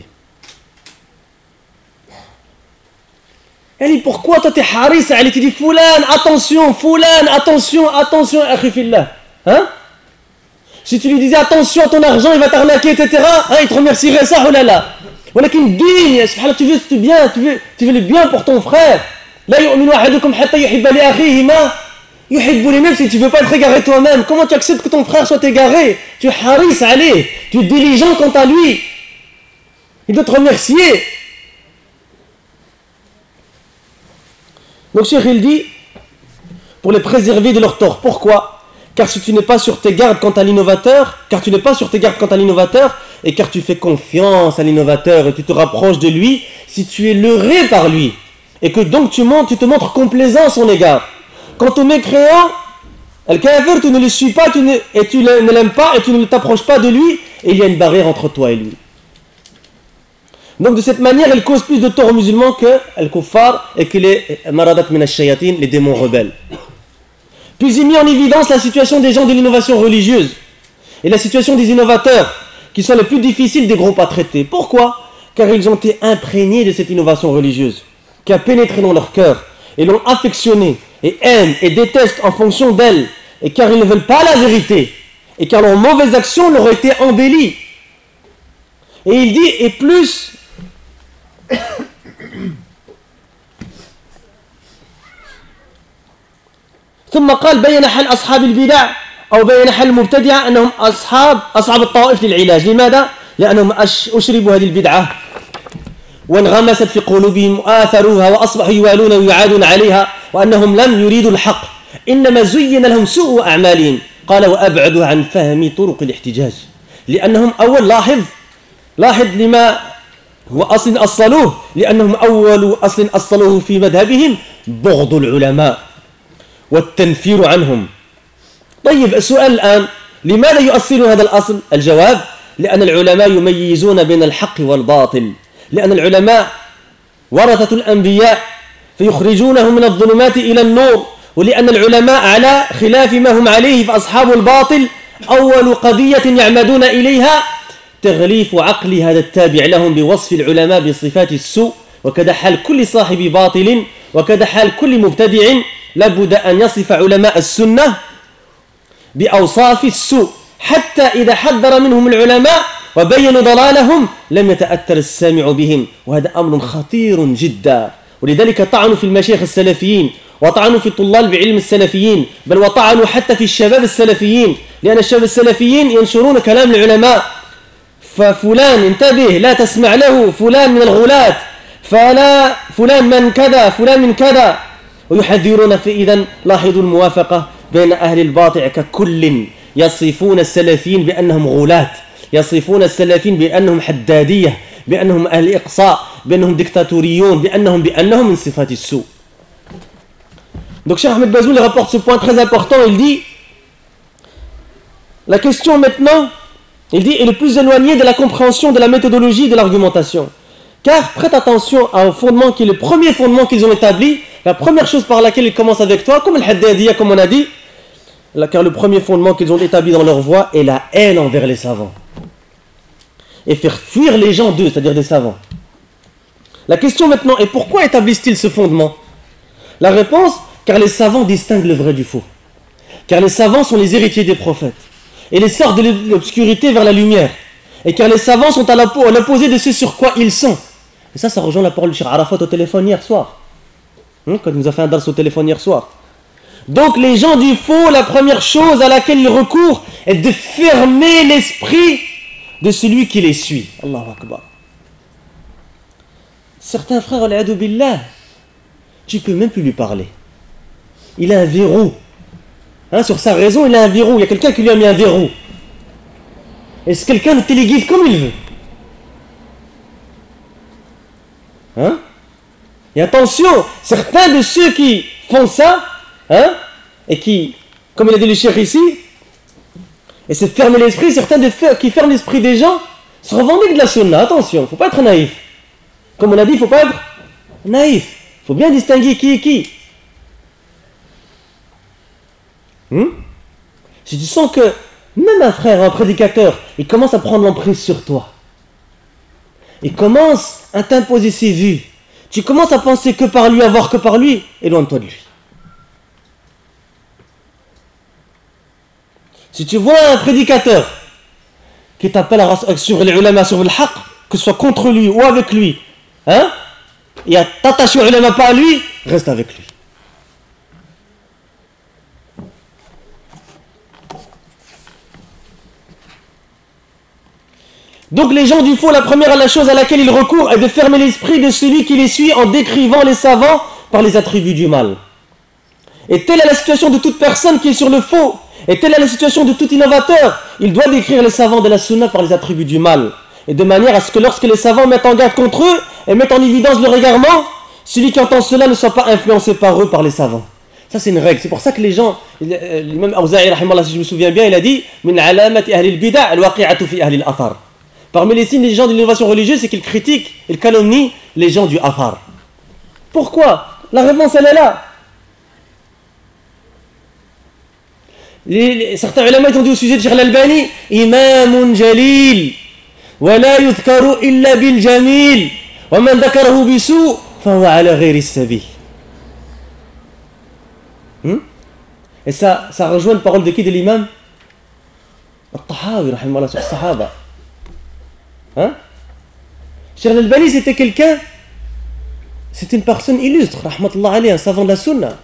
Elle dit pourquoi toi t'es haris Elle dit Foulan, attention, Foulan, attention, attention, Akhifillah. Hein? Si tu lui disais attention à ton argent, il va t'arnaquer, etc., hein, il te remercierait ça, oh là là. Voilà qu'une digne, tu veux tu bien, tu veux, tu veux le bien pour ton frère. Là, même si tu veux pas être égaré toi-même, comment tu acceptes que ton frère soit égaré? Tu es haris, allez, tu es diligent quant à lui. Il doit te remercier. Donc, Cheikh, il dit, pour les préserver de leur tort. Pourquoi? Car si tu n'es pas sur tes gardes quant à l'innovateur, car tu n'es pas sur tes gardes quant à l'innovateur, et car tu fais confiance à l'innovateur et tu te rapproches de lui, si tu es leurré par lui, et que donc tu, te montres complaisant à son égard. Quant au mécréant, el kafir, tu ne le suis pas et tu ne l'aimes pas et tu ne t'approches pas de lui, et il y a une barrière entre toi et lui. Donc de cette manière, il cause plus de tort aux musulmans que el kuffar et que les maradat min les démons rebelles. Puis il met en évidence la situation des gens de l'innovation religieuse. et la situation des innovateurs, qui sont les plus difficiles des groupes à traiter. Pourquoi? Car ils ont été imprégnés de cette innovation religieuse, qui a pénétré dans leur cœur, et l'ont affectionnée, et aiment et détestent en fonction d'elle, et car ils ne veulent pas la vérité, et car leurs mauvaises actions leur ont été embellies. Et il dit, et plus ثم قال بين حل أصحاب البدع أو بين حل المبتدعة أنهم أصحاب أصحاب الطوائف للعلاج. لماذا؟ لأنهم أشربوا هذه البدعة. وانغمست في قلوبهم وآثروها وأصبحوا يوالون ويعادون عليها وأنهم لم يريدوا الحق. إنما زين لهم سوء أعمالهم. قال وأبعدوا عن فهم طرق الاحتجاج. لأنهم أول لاحظ لاحظ لما هو أصل أصلوه. لأنهم أول أصل أصلوه في مذهبهم بغض العلماء. والتنفير عنهم. طيب السؤال الآن لماذا يؤصلون هذا الأصل؟ الجواب لأن العلماء يميزون بين الحق والباطل. لأن العلماء ورثة الأنبياء فيخرجونهم من الظلمات إلى النور. ولأن العلماء على خلاف ما هم عليه فأصحاب الباطل أول قضية يعمدون إليها تغليف عقل هذا التابع لهم بوصف العلماء بصفات السوء وكذا حال كل صاحب باطل وكذا حال كل مبتدع لابد أن يصف علماء السنة بأوصاف السوء حتى إذا حذر منهم العلماء وبينوا ضلالهم لم يتأثر السامع بهم وهذا أمر خطير جدا. ولذلك طعنوا في المشايخ السلفيين وطعنوا في طلاب بعلم السلفيين بل وطعنوا حتى في الشباب السلفيين لأن الشباب السلفيين ينشرون كلام العلماء ففلان انتبه لا تسمع له فلان من الغلاة. فلا فلان من كذا فلان من كذا. ويحذرون في إذن لاحظوا الموافقة بين أهل الباطع ككل يصفون السلفيين بأنهم غلاة يصفون السلفيين بأنهم حدادية بأنهم أهل إقصاء بأنهم ديكتاتوريون بأنهم بأنهم من صفات السوء. Donc Cheikh Ahmed Bazoul rapporte ce point très important, il dit La question maintenant, il dit, est le plus éloigné de la compréhension de la méthodologie de l'argumentation. Car prête attention à un fondement qui est le premier fondement qu'ils ont établi, la première chose par laquelle ils commencent avec toi, comme le comme on a dit, car le premier fondement qu'ils ont établi dans leur voie est la haine envers les savants. Et faire fuir les gens d'eux, c'est-à-dire des savants. La question maintenant est pourquoi établissent-ils ce fondement? La réponse, car les savants distinguent le vrai du faux. Car les savants sont les héritiers des prophètes. Et les sortent de l'obscurité vers la lumière. Et car les savants sont à l'opposé de ce sur quoi ils sont. Et ça, ça rejoint la parole de Cheikh Arafat au téléphone hier soir. Hein, quand il nous a fait un dars au téléphone hier soir. Donc les gens du faux, la première chose à laquelle ils recourent est de fermer l'esprit de celui qui les suit. Allahu Akbar. Certains frères, billah, tu peux même plus lui parler. Il a un verrou. Hein, sur sa raison, il a un verrou. Il y a quelqu'un qui lui a mis un verrou. Et ce quelqu'un le téléguide comme il veut? Hein? Et attention, certains de ceux qui font ça, hein, et qui, comme il a dit le cher ici, et c'est fermer l'esprit, certains qui ferment l'esprit des gens se revendiquent de la sunna. Attention, il ne faut pas être naïf. Comme on a dit, il ne faut pas être naïf. Il faut bien distinguer qui est qui. Hmm? Si tu sens que même un frère, un prédicateur, il commence à prendre l'emprise sur toi, il commence à t'imposer ses vues, tu commences à penser que par lui, à voir que par lui, éloigne-toi de lui. Si tu vois un prédicateur qui t'appelle sur les ulama, sur le haq, que ce soit contre lui ou avec lui, hein, et à t'attacher aux ulama pas à lui, reste avec lui. Donc les gens du faux, la première la chose à laquelle ils recourent est de fermer l'esprit de celui qui les suit en décrivant les savants par les attributs du mal. Et telle est la situation de toute personne qui est sur le faux. Et telle est la situation de tout innovateur. Il doit décrire les savants de la sunna par les attributs du mal. Et de manière à ce que lorsque les savants mettent en garde contre eux et mettent en évidence leur égarement, celui qui entend cela ne soit pas influencé par eux, par les savants. Ça, c'est une règle. C'est pour ça que les gens, l'imam Awza'i, si je me souviens bien, il a dit Min alamati ahli al-bida' al-waqi'atu fi ahli al-athar. Parmi les signes des gens de l'innovation religieuse, c'est qu'ils critiquent, ils calomnient les gens du Afar. Pourquoi? La réponse, elle est là. Les, certains ulama ont dit au sujet de Cheikh Al-Albani Imamun Jalil, wa la yudhkaru illa bil jamil, wa man dhakarahu bisu, fawa ala ghiri sabi. Hmm? Et ça, ça rejoint une parole de qui de l'imam? Al-Tahawi, sur Sahaba. Hein? Cheikh Al-Albani, c'était quelqu'un, c'était une personne illustre, rahmatullah alayhi, un savant de la sunna.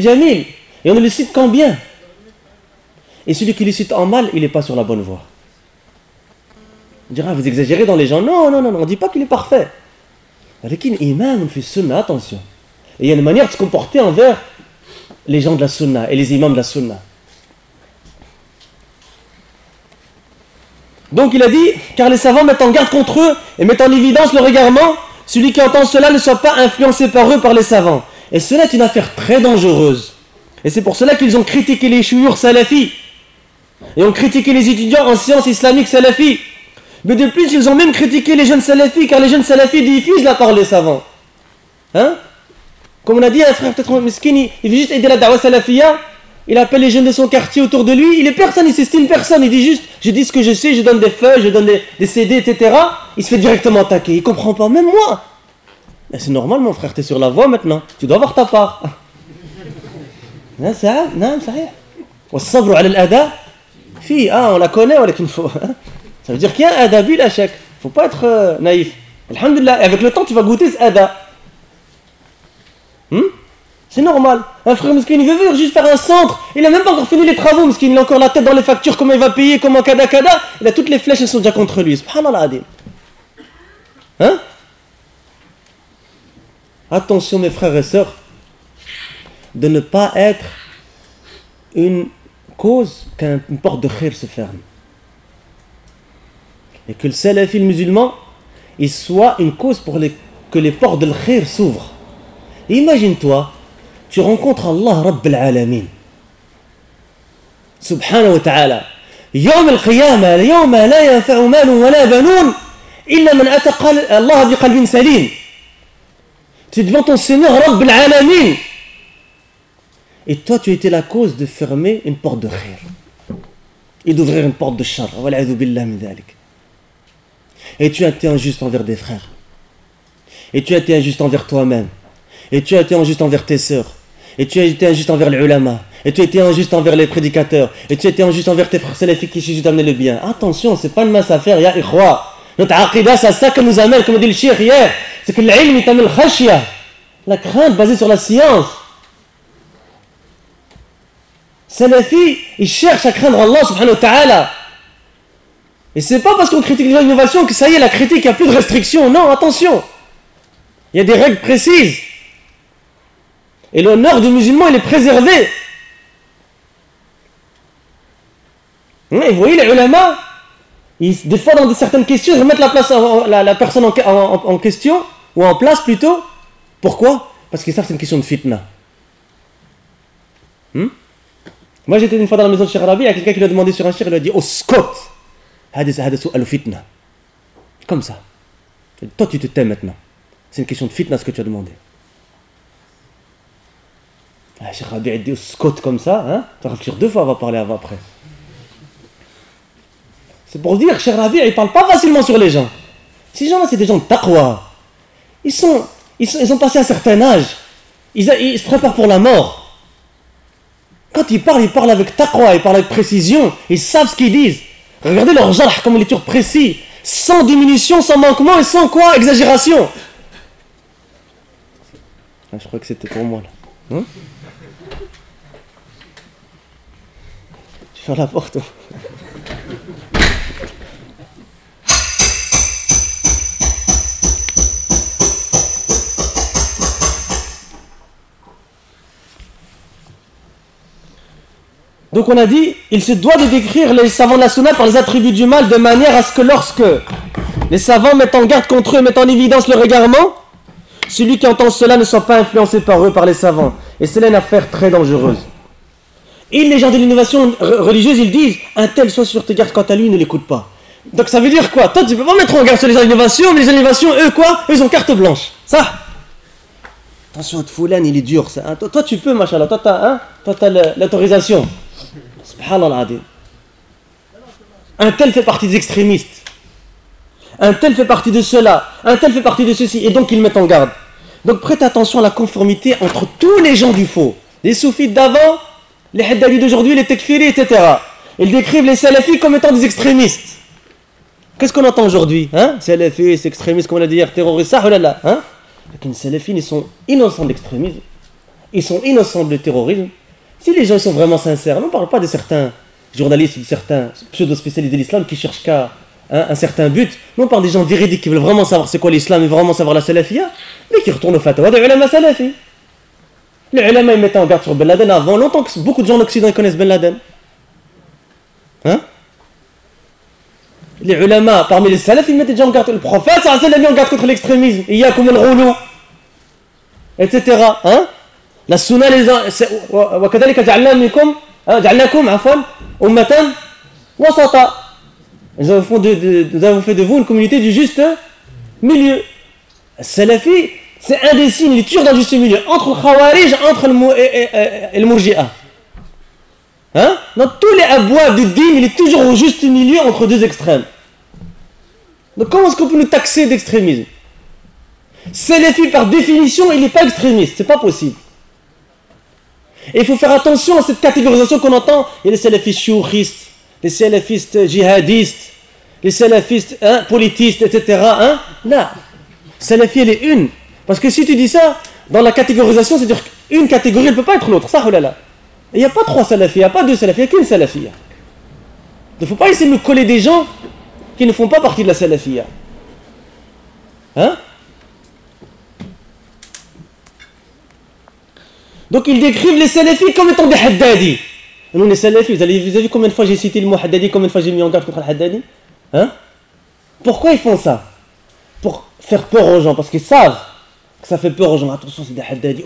Jamil. Et on ne le cite qu'en bien. Et celui qui le cite en mal, il n'est pas sur la bonne voie. On dira, vous exagérez dans les gens. Non, non, non, on ne dit pas qu'il est parfait. Une imam, fait sunna, attention. Et il y a une manière de se comporter envers les gens de la sunna et les imams de la sunna. Donc il a dit, car les savants mettent en garde contre eux et mettent en évidence le regardement, celui qui entend cela ne soit pas influencé par eux, par les savants. Et cela est une affaire très dangereuse. Et c'est pour cela qu'ils ont critiqué les chouyours salafis et ont critiqué les étudiants en sciences islamiques salafis. Mais de plus, ils ont même critiqué les jeunes salafis, car les jeunes salafis diffusent la parole des savants. Hein? Comme on a dit, un frère peut-être il veut juste aider la dawa salafia, il appelle les jeunes de son quartier autour de lui, il est personne, il s'estime personne, il dit juste je dis ce que je sais, je donne des feuilles, je donne des, CD, etc. Il se fait directement attaquer, il comprend pas, même moi C'est normal mon frère, t'es sur la voie maintenant, tu dois avoir ta part. Non, hein, ça, non, ça Fille, ah, on la connaît, on la faut. Ça veut dire qu'il y a un ada, à chaque. Faut pas être euh, naïf. Alhamdulillah, et avec le temps, tu vas goûter ce ada. Hmm? C'est normal. Un frère miskin, il veut juste faire un centre. Il n'a même pas encore fini les travaux, parce qu'il a encore la tête dans les factures, comment il va payer, comment kada. Il a toutes les flèches, elles sont déjà contre lui. Subhanallah adim. Hein? Attention, mes frères et sœurs, de ne pas être une cause qu'une porte de khir se ferme. Et que le salafi musulman, il soit une cause pour que les portes de khir s'ouvrent. Imagine-toi, tu rencontres Allah Rabb al-Alamin. Subhanahu wa ta'ala. يوم القيامة يوم لا ينفع مال ولا بنون إلا من أتى الله بقلب سليم. Tu es devant ton Seigneur Rabb al-Alamin. Et toi, tu étais la cause de fermer une porte de khir. Et d'ouvrir une porte de char. Et tu as été injuste envers des frères. Et tu as été injuste envers toi-même. Et tu as été injuste envers tes sœurs. Et tu as été injuste envers les ulama. Et tu as été injuste envers les prédicateurs. Et tu as été injuste envers tes frères salafis qui cherchent d'amener le bien. Attention, c'est pas une masse à faire, ya ikhwa. Notre aqidah, c'est ça que nous amène, comme dit le shir hier. C'est que l'ilm, il t'amène khashia. La crainte basée sur la science. Salafi, il cherche à craindre Allah subhanahu wa ta'ala. Et c'est pas parce qu'on critique l'innovation que ça y est, la critique, il n'y a plus de restrictions. Non, attention. Il y a des règles précises. Et l'honneur du musulman, il est préservé. Hein, et vous voyez, les ulama, ils, des fois, dans certaines questions, ils remettent la, place, la, personne en, question, ou en place plutôt. Pourquoi? Parce qu'ils savent que c'est une question de fitna. Hmm moi j'étais une fois dans la maison de Cheikh Rabi, il y a quelqu'un qui lui a demandé sur un cheikh, il lui a dit Oh Scott Comme ça. Toi tu te tais maintenant. C'est une question de fitna ce que tu as demandé. Ah, Cheikh Rabi a dit Scott comme ça, hein tu vas réfléchir deux fois, on va parler avant après. C'est pour dire que Cheikh Rabi, il parle pas facilement sur les gens. Ces gens-là, c'est des gens de taqwa. Ils, sont, ils, sont, ils ont passé un certain âge. Ils, ils se préparent pour la mort. Quand ils parlent, ils parlent avec taqwa, ils parlent avec précision, ils savent ce qu'ils disent. Regardez leur jarh, comme il est toujours précis, sans diminution, sans manquement et sans quoi? Exagération. Ah, je crois que c'était pour moi là. Hein? La porte. Donc on a dit, il se doit de décrire les savants de par les attributs du mal de manière à ce que lorsque les savants mettent en garde contre eux, mettent en évidence le regardement, celui qui entend cela ne soit pas influencé par eux, par les savants. Et c'est là une affaire très dangereuse. Et les gens de l'innovation religieuse, ils disent, un tel soit sur tes gardes quant à lui, ne l'écoute pas. Donc ça veut dire quoi? Toi tu peux pas mettre en garde sur les innovations, mais les innovations, eux quoi? Ils ont carte blanche. Ça Attention, Foulan, il est dur. Ça. Hein. Toi, toi, tu peux, machallah. Toi, tu as, hein? as l'autorisation. Subhanallah. Un tel fait partie des extrémistes. Un tel fait partie de cela. Un tel fait partie de ceci. Et donc, ils mettent en garde. Donc, prête attention à la conformité entre tous les gens du faux. Les soufis d'avant, les haddadis d'aujourd'hui, les tekfiris, etc. Ils décrivent les salafis comme étant des extrémistes. Qu'est-ce qu'on entend aujourd'hui hein? Salafis, extrémistes, comme on a dit hier, terroristes, ça, oh là là. Hein? Les salafis, ils sont innocents d'extrémisme. Ils sont innocents de terrorisme. Si les gens sont vraiment sincères, on ne parle pas de certains journalistes, de certains pseudo-spécialistes de l'islam qui cherchent qu'à un certain but. Non, on parle des gens véridiques qui veulent vraiment savoir c'est quoi l'islam et vraiment savoir la salafia, mais qui retournent au fatwa des ulama salafi. Les ulama ils mettaient en garde sur Ben Laden avant longtemps que beaucoup de gens en Occident connaissent Ben Laden. Hein Les ulama, parmi les salafs, ils mettaient déjà en garde. Le prophète, ça a mis en garde contre l'extrémisme. Il y a comme le roulou, etc. Hein La sunna les a. وكذلك جعلنا منكم جعلناكم عفوا أمة وسطا nous avons, de, de, nous avons fait de vous une communauté du juste milieu. Salafi, c'est signes, il est toujours dans le juste milieu, entre khawarij entre le, et, le murji'a. Hein? Dans tous les abois du din, il est toujours au juste milieu entre deux extrêmes. Donc comment est-ce qu'on peut nous taxer d'extrémisme? Salafi, par définition, il n'est pas extrémiste, c'est pas possible. Et il faut faire attention à cette catégorisation qu'on entend. Il y a les salafistes chouristes, les salafistes djihadistes, les salafistes hein, politistes, etc. Hein? Là, salafi, elle est une. Parce que si tu dis ça, dans la catégorisation, c'est-à-dire qu'une catégorie ne peut pas être l'autre. Ça, là. Il n'y a pas trois salafis, il n'y a pas deux salafis, il n'y a qu'une salafia. Il ne faut pas essayer de coller des gens qui ne font pas partie de la salafia. Hein? Donc ils décrivent les salafis comme étant des haddadis. Nous, les salafis, vous avez, vu combien de fois j'ai cité le mot haddadi, combien de fois j'ai mis en garde contre le haddadi Hein? Pourquoi ils font ça? Pour faire peur aux gens, parce qu'ils savent ça fait peur aux gens. Attention, c'est des haddadi.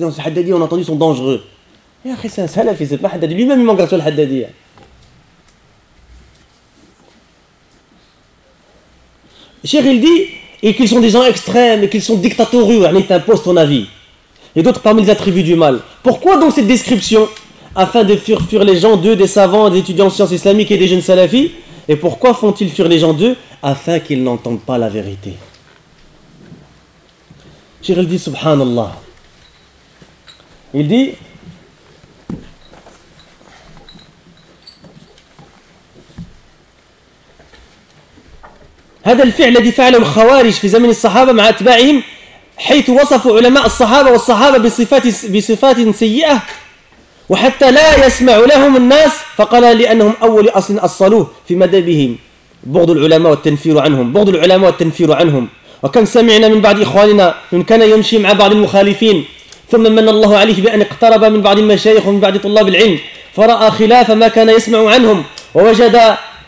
dans ce haddadi, on a entendu, sont dangereux. Et après, c'est un salafi, c'est pas haddadi. Lui-même, il garde sur le haddadi. Cher, il dit, et qu'ils sont des gens extrêmes, et qu'ils sont dictatoriaux, ils t'imposent ton avis. Et d'autres parmi les attributs du mal. Pourquoi donc cette description afin de fuir, fuir les gens d'eux, des savants, des étudiants en sciences islamiques et des jeunes salafis? Et pourquoi font-ils fuir les gens d'eux Afin qu'ils n'entendent pas la vérité? Il dit Subhanallah. Il dit هذا الفعل الذي فعله الخوارج في زمن الصحابة مع أتباعهم حيث وصفوا علماء الصحابة والصحابة بصفات بصفات سيئة وحتى لا يسمع لهم الناس فقال لأنهم أول أصل أصلوه في مذهبهم. بغض العلماء والتنفير عنهم بغض العلماء والتنفير عنهم. وكم سمعنا من بعض إخواننا من كان يمشي مع بعض المخالفين ثم من الله عليه بأن اقترب من بعض المشايخ ومن بعض طلاب العلم فرأى خلاف ما كان يسمع عنهم ووجد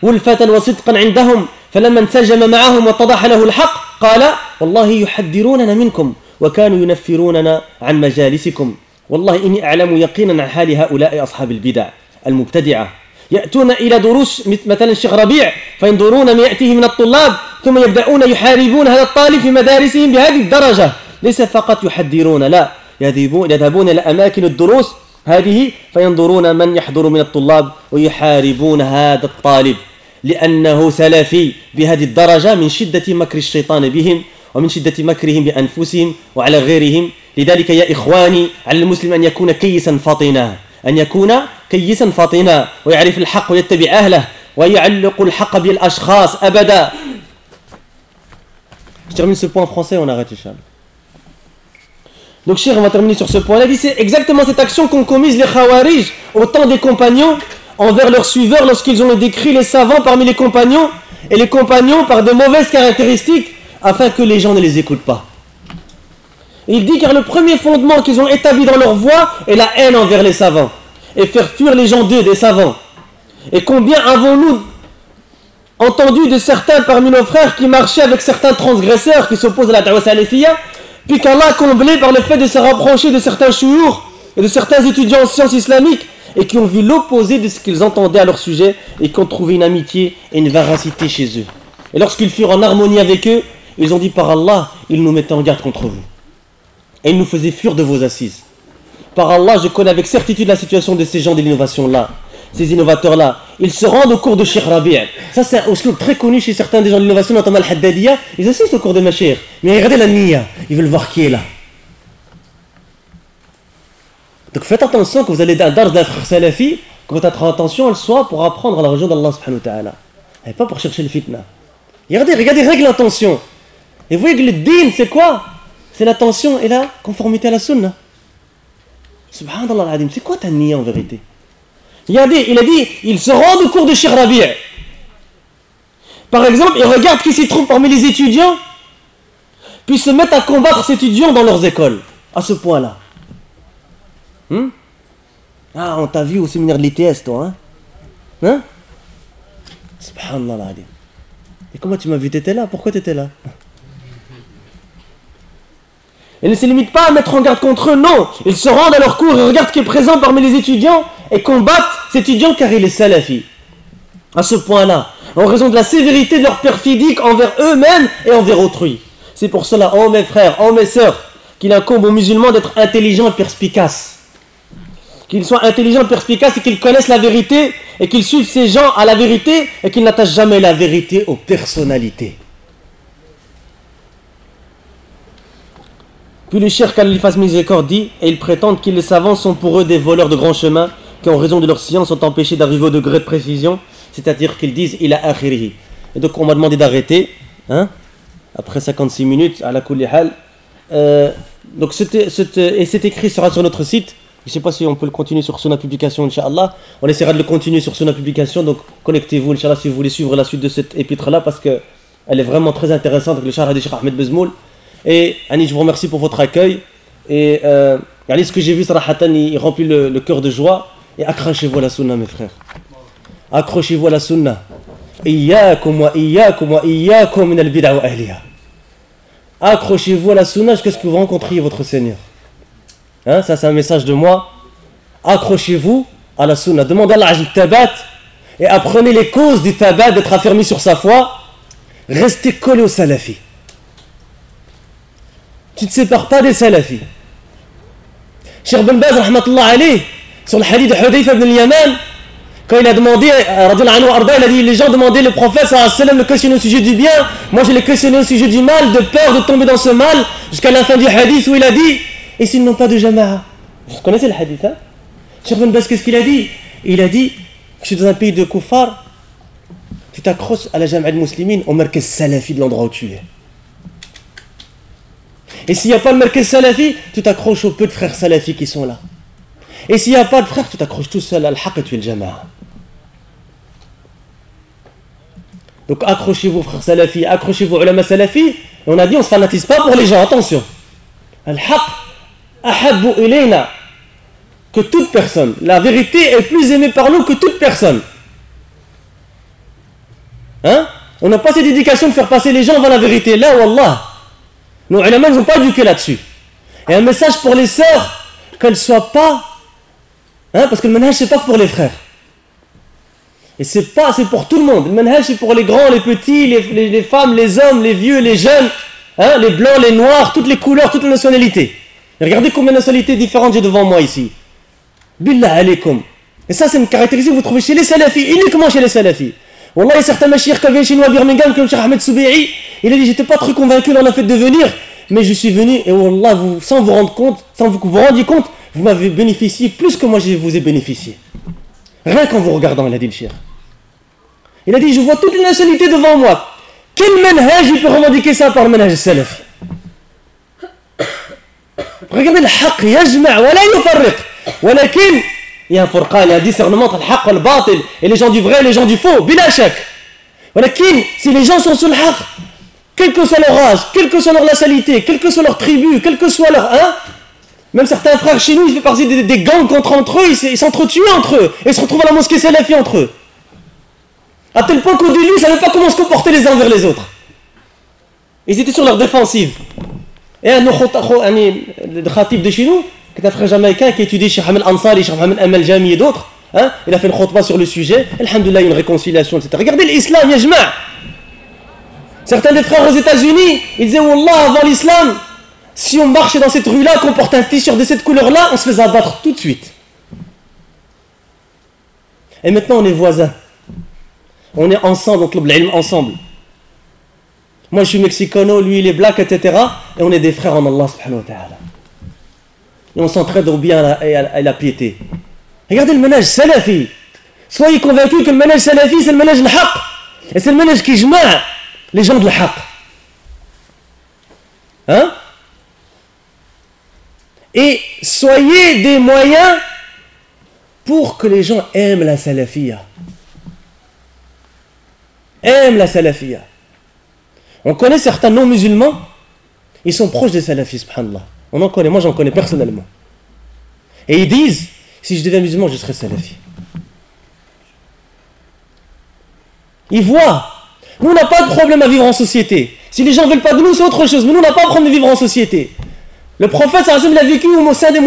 ولفة وصدقا عندهم فلما انسجم معهم واتضح له الحق قال والله يحذروننا منكم وكانوا ينفروننا عن مجالسكم والله إني أعلم يقينا عن حال هؤلاء أصحاب البدع المبتدعة. يأتون إلى دروس مثلا الشيخ ربيع فينظرون ما يأتيه من الطلاب ثم يبدأون يحاربون هذا الطالب في مدارسهم بهذه الدرجة. ليس فقط يحذرون لا يذهبون إلى أماكن الدروس هذه فينظرون من يحضر من الطلاب ويحاربون هذا الطالب. لأنه سلفي بهذه الدرجة من شدة مكر الشيطان بهم ومن شدة مكرهم بأنفسهم وعلى غيرهم. لذلك يا إخواني على المسلم أن يكون كيسا فطنا أن يكون كيسا فطنا ويعرف الحق ويتبع أهله ويعلق الحق بالأشخاص أبدا Je termine ce point en français, on arrête, Hicham. Donc, Cheikh, on va terminer sur ce point-là. Il dit c'est exactement cette action qu'ont commise les Khawarij au temps des compagnons envers leurs suiveurs lorsqu'ils ont décrit les savants parmi les compagnons et les compagnons par de mauvaises caractéristiques afin que les gens ne les écoutent pas. Il dit car le premier fondement qu'ils ont établi dans leur voie est la haine envers les savants et faire fuir les gens d'eux, des savants. Et combien avons-nous entendu de certains parmi nos frères qui marchaient avec certains transgresseurs qui s'opposent à la Dawah Salafiyya, puis qu'Allah comblé par le fait de se rapprocher de certains chouyours et de certains étudiants en sciences islamiques et qui ont vu l'opposé de ce qu'ils entendaient à leur sujet et qui ont trouvé une amitié et une véracité chez eux. Et lorsqu'ils furent en harmonie avec eux, ils ont dit par Allah, ils nous mettent en garde contre vous. et il nous faisait fuir de vos assises. Par Allah, je connais avec certitude la situation de ces gens de l'innovation-là, ces innovateurs-là. Ils se rendent au cours de Sheikh Rabi'. Ça, c'est un slogan très connu chez certains des gens de l'innovation, notamment Al-Haddadiya. Ils assistent au cours de Mashir. Mais regardez la niya. Ils veulent voir qui est là. Donc faites attention quand vous allez dans le dars d'un frère salafi, que votre attention elle soit pour apprendre la religion d'Allah subhanahu wa. Et pas pour chercher le fitna. Regardez, regardez, règle l'attention. Et vous voyez que le din, c'est quoi? C'est l'attention et la conformité à la sunna. Subhanallah al c'est quoi ta niya en vérité? Regardez, il a dit, il se rend au cours de Sheikh Rabi'. Par exemple, il regarde qui s'y trouve parmi les étudiants, puis se mettent à combattre ces étudiants dans leurs écoles, à ce point-là. Hmm? Ah, on t'a vu au séminaire de l'ITS, toi, hein? Hein? Subhanallah. Et comment tu m'as vu? T'étais là? Pourquoi t'étais là? Ils ne se limitent pas à mettre en garde contre eux, non. Ils se rendent à leur cours et regardent qui est présent parmi les étudiants et combattent cet étudiant car il est salafi. À ce point-là, en raison de la sévérité de leur perfidique envers eux-mêmes et envers autrui. C'est pour cela, oh mes frères, oh mes sœurs, qu'il incombe aux musulmans d'être intelligents et perspicaces qu'ils soient intelligents, perspicaces et qu'ils connaissent la vérité et qu'ils suivent ces gens à la vérité et qu'ils n'attachent jamais la vérité aux personnalités. Puis le cher fasse miséricorde dit, et ils prétendent que les savants sont pour eux des voleurs de grands chemins, qui en raison de leur science sont empêchés d'arriver au degré de précision, c'est-à-dire qu'ils disent il a akhirihi. Et donc on m'a demandé d'arrêter, hein, après 56 minutes, à la kulihal. Euh, donc et cet écrit sera sur notre site. Je ne sais pas si on peut le continuer sur Sona Publication, Inch'Allah. On essaiera de le continuer sur Sona Publication. Donc connectez-vous, Inch'Allah, si vous voulez suivre la suite de cette épître-là, parce qu'elle est vraiment très intéressante avec le Shara de Ahmed Bezmoul. Et Annie, je vous remercie pour votre accueil. Et euh, ce que j'ai vu, Sarahatan, il remplit le, cœur de joie. Et accrochez-vous à la Sunna, mes frères. Accrochez-vous à la Sunna. Iyyakum wa iyyakum wa iyyakum min al-bid'a wa ahliha. Accrochez-vous à la Sunna jusqu'à ce que vous rencontriez votre Seigneur. Hein, ça c'est un message de moi. Accrochez-vous à la sunna. Demandez à Allah tabat et apprenez les causes du tabat d'être affermi sur sa foi. Restez collé au salafi. Tu ne te sépares pas des salafis. Cheikh Ben Baz, sur le hadith de Hudayfa ibn al-Yaman, quand il a demandé, euh, il a dit les gens demandaient le prophète le questionner au sujet du bien, moi je l'ai questionné au sujet du mal, de peur de tomber dans ce mal, jusqu'à la fin du hadith où il a dit et s'ils n'ont pas de jama'a? Vous connaissez le hadith, hein? Cheikh Ben qu'est-ce qu'il a dit? Il a dit je suis dans un pays de kuffar, tu t'accroches à la jama'a de muslimine au marqué salafi de l'endroit où tu es. Et s'il n'y a pas le marqué salafi, tu t'accroches aux peu de frères salafis qui sont là. Et s'il n'y a pas de frères, tu t'accroches tout seul à l'haq et tu es le jama'a. Donc accrochez-vous frères salafis, accrochez-vous ulama salafi. On a dit on ne se fanatise pas pour les gens, attention. Al-haq que toute personne. La vérité est plus aimée par nous que toute personne. Hein? On n'a pas cette éducation de faire passer les gens vers la vérité. Là, Wallah. Nos ulama n'ont pas éduqué là-dessus. Et un message pour les sœurs, qu'elles ne soient pas. Hein, parce que le manhaj, c'est pas pour les frères. Et c'est pas, c'est pour tout le monde. Le manhaj, c'est pour les grands, les petits, les, femmes, les hommes, les vieux, les jeunes, hein, les blancs, les noirs, toutes les couleurs, toutes les nationalités. Regardez combien de nationalités différentes j'ai devant moi ici. Billah alaikum. Et ça, c'est une caractéristique que vous trouvez chez les salafis, uniquement chez les salafis. Wallah, certains machir qui viennent chez nous à Birmingham, comme Cheikh Ahmed Soubi'i. Il a dit J'étais pas très convaincu dans le fait de venir, mais je suis venu, et Wallah, vous, sans vous rendre compte, sans vous vous rendiez compte, vous m'avez bénéficié plus que moi je vous ai bénéficié. Rien qu'en vous regardant, il a dit le Cheikh. Il a dit Je vois toutes les nationalités devant moi. Quel menhaj il peut revendiquer ça par le menhaj salafi Regardez le haq, yajma' wa la yufarriq. Il y a un furqan, il y a un discernement entre le haq et le et les gens du vrai et les gens du faux, bila shak. Walakin, si les gens sont sur le haq, quel que soit leur âge, quelle que soit leur nationalité, quelle que soit leur tribu, quel que soit leur... Hein, même certains frères chez nous, ils font partie des, gangs contre entre eux, ils s'entretuent entre eux, et se retrouvent à la mosquée salafi entre eux. À tel point qu'au début, ils ne savaient pas comment se comporter les uns vers les autres. Ils étaient sur leur défensive. Et un le khatib de chez qui est un frère jamaïcain qui étudie chez Hamel Ansari, chez Hamel Amal Jami et d'autres, hein, il a fait une khutbah sur le sujet, Alhamdulillah, une réconciliation, etc. Regardez l'islam, yajma' Certains des frères aux États-Unis, ils disaient Wallah, avant l'islam, Si on marchait dans cette rue-là, qu'on porte un t-shirt de cette couleur-là, on se faisait abattre tout de suite. Et maintenant, on est voisins. On est ensemble, on club ensemble. Moi, je suis mexicano, lui, il est black, etc. Et on est des frères en Allah subhanahu wa ta'ala. On s'entraide au bien et à la piété. Regardez le ménage salafi. Soyez convaincus que le ménage salafi, c'est le ménage al-haq. Et c'est le ménage qui jma' les gens de l'haq. Hein? Et soyez des moyens pour que les gens aiment la salafia. Aiment la salafia. On connaît certains non-musulmans, ils sont proches des salafis, subhanallah. On en connaît, moi j'en connais personnellement. Et ils disent, si je deviens musulman, je serai salafi. Ils voient. Nous, on n'a pas de problème à vivre en société. Si les gens ne veulent pas de nous, c'est autre chose. Mais nous, on n'a pas de problème de vivre en société. Le prophète, il a vécu au sein des.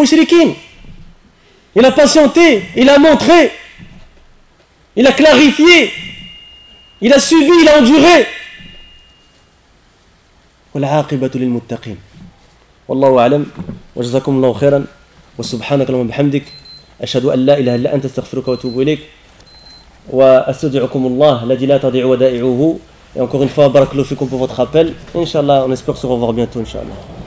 Il a patienté, il a montré, il a clarifié, il a subi, il a enduré. والله أعلم. وجزاكم الله خيرا. وسبحانك اللهم وبحمدك. أشهد أن لا إله إلا أنت أستغفرك وأتوب إليك. وأستودعكم الله الذي لا تضيع ودائعه. Et encore une fois, barakallahu fikum pour votre appel. Inch'Allah, on espère se revoir bientôt, Inch'Allah.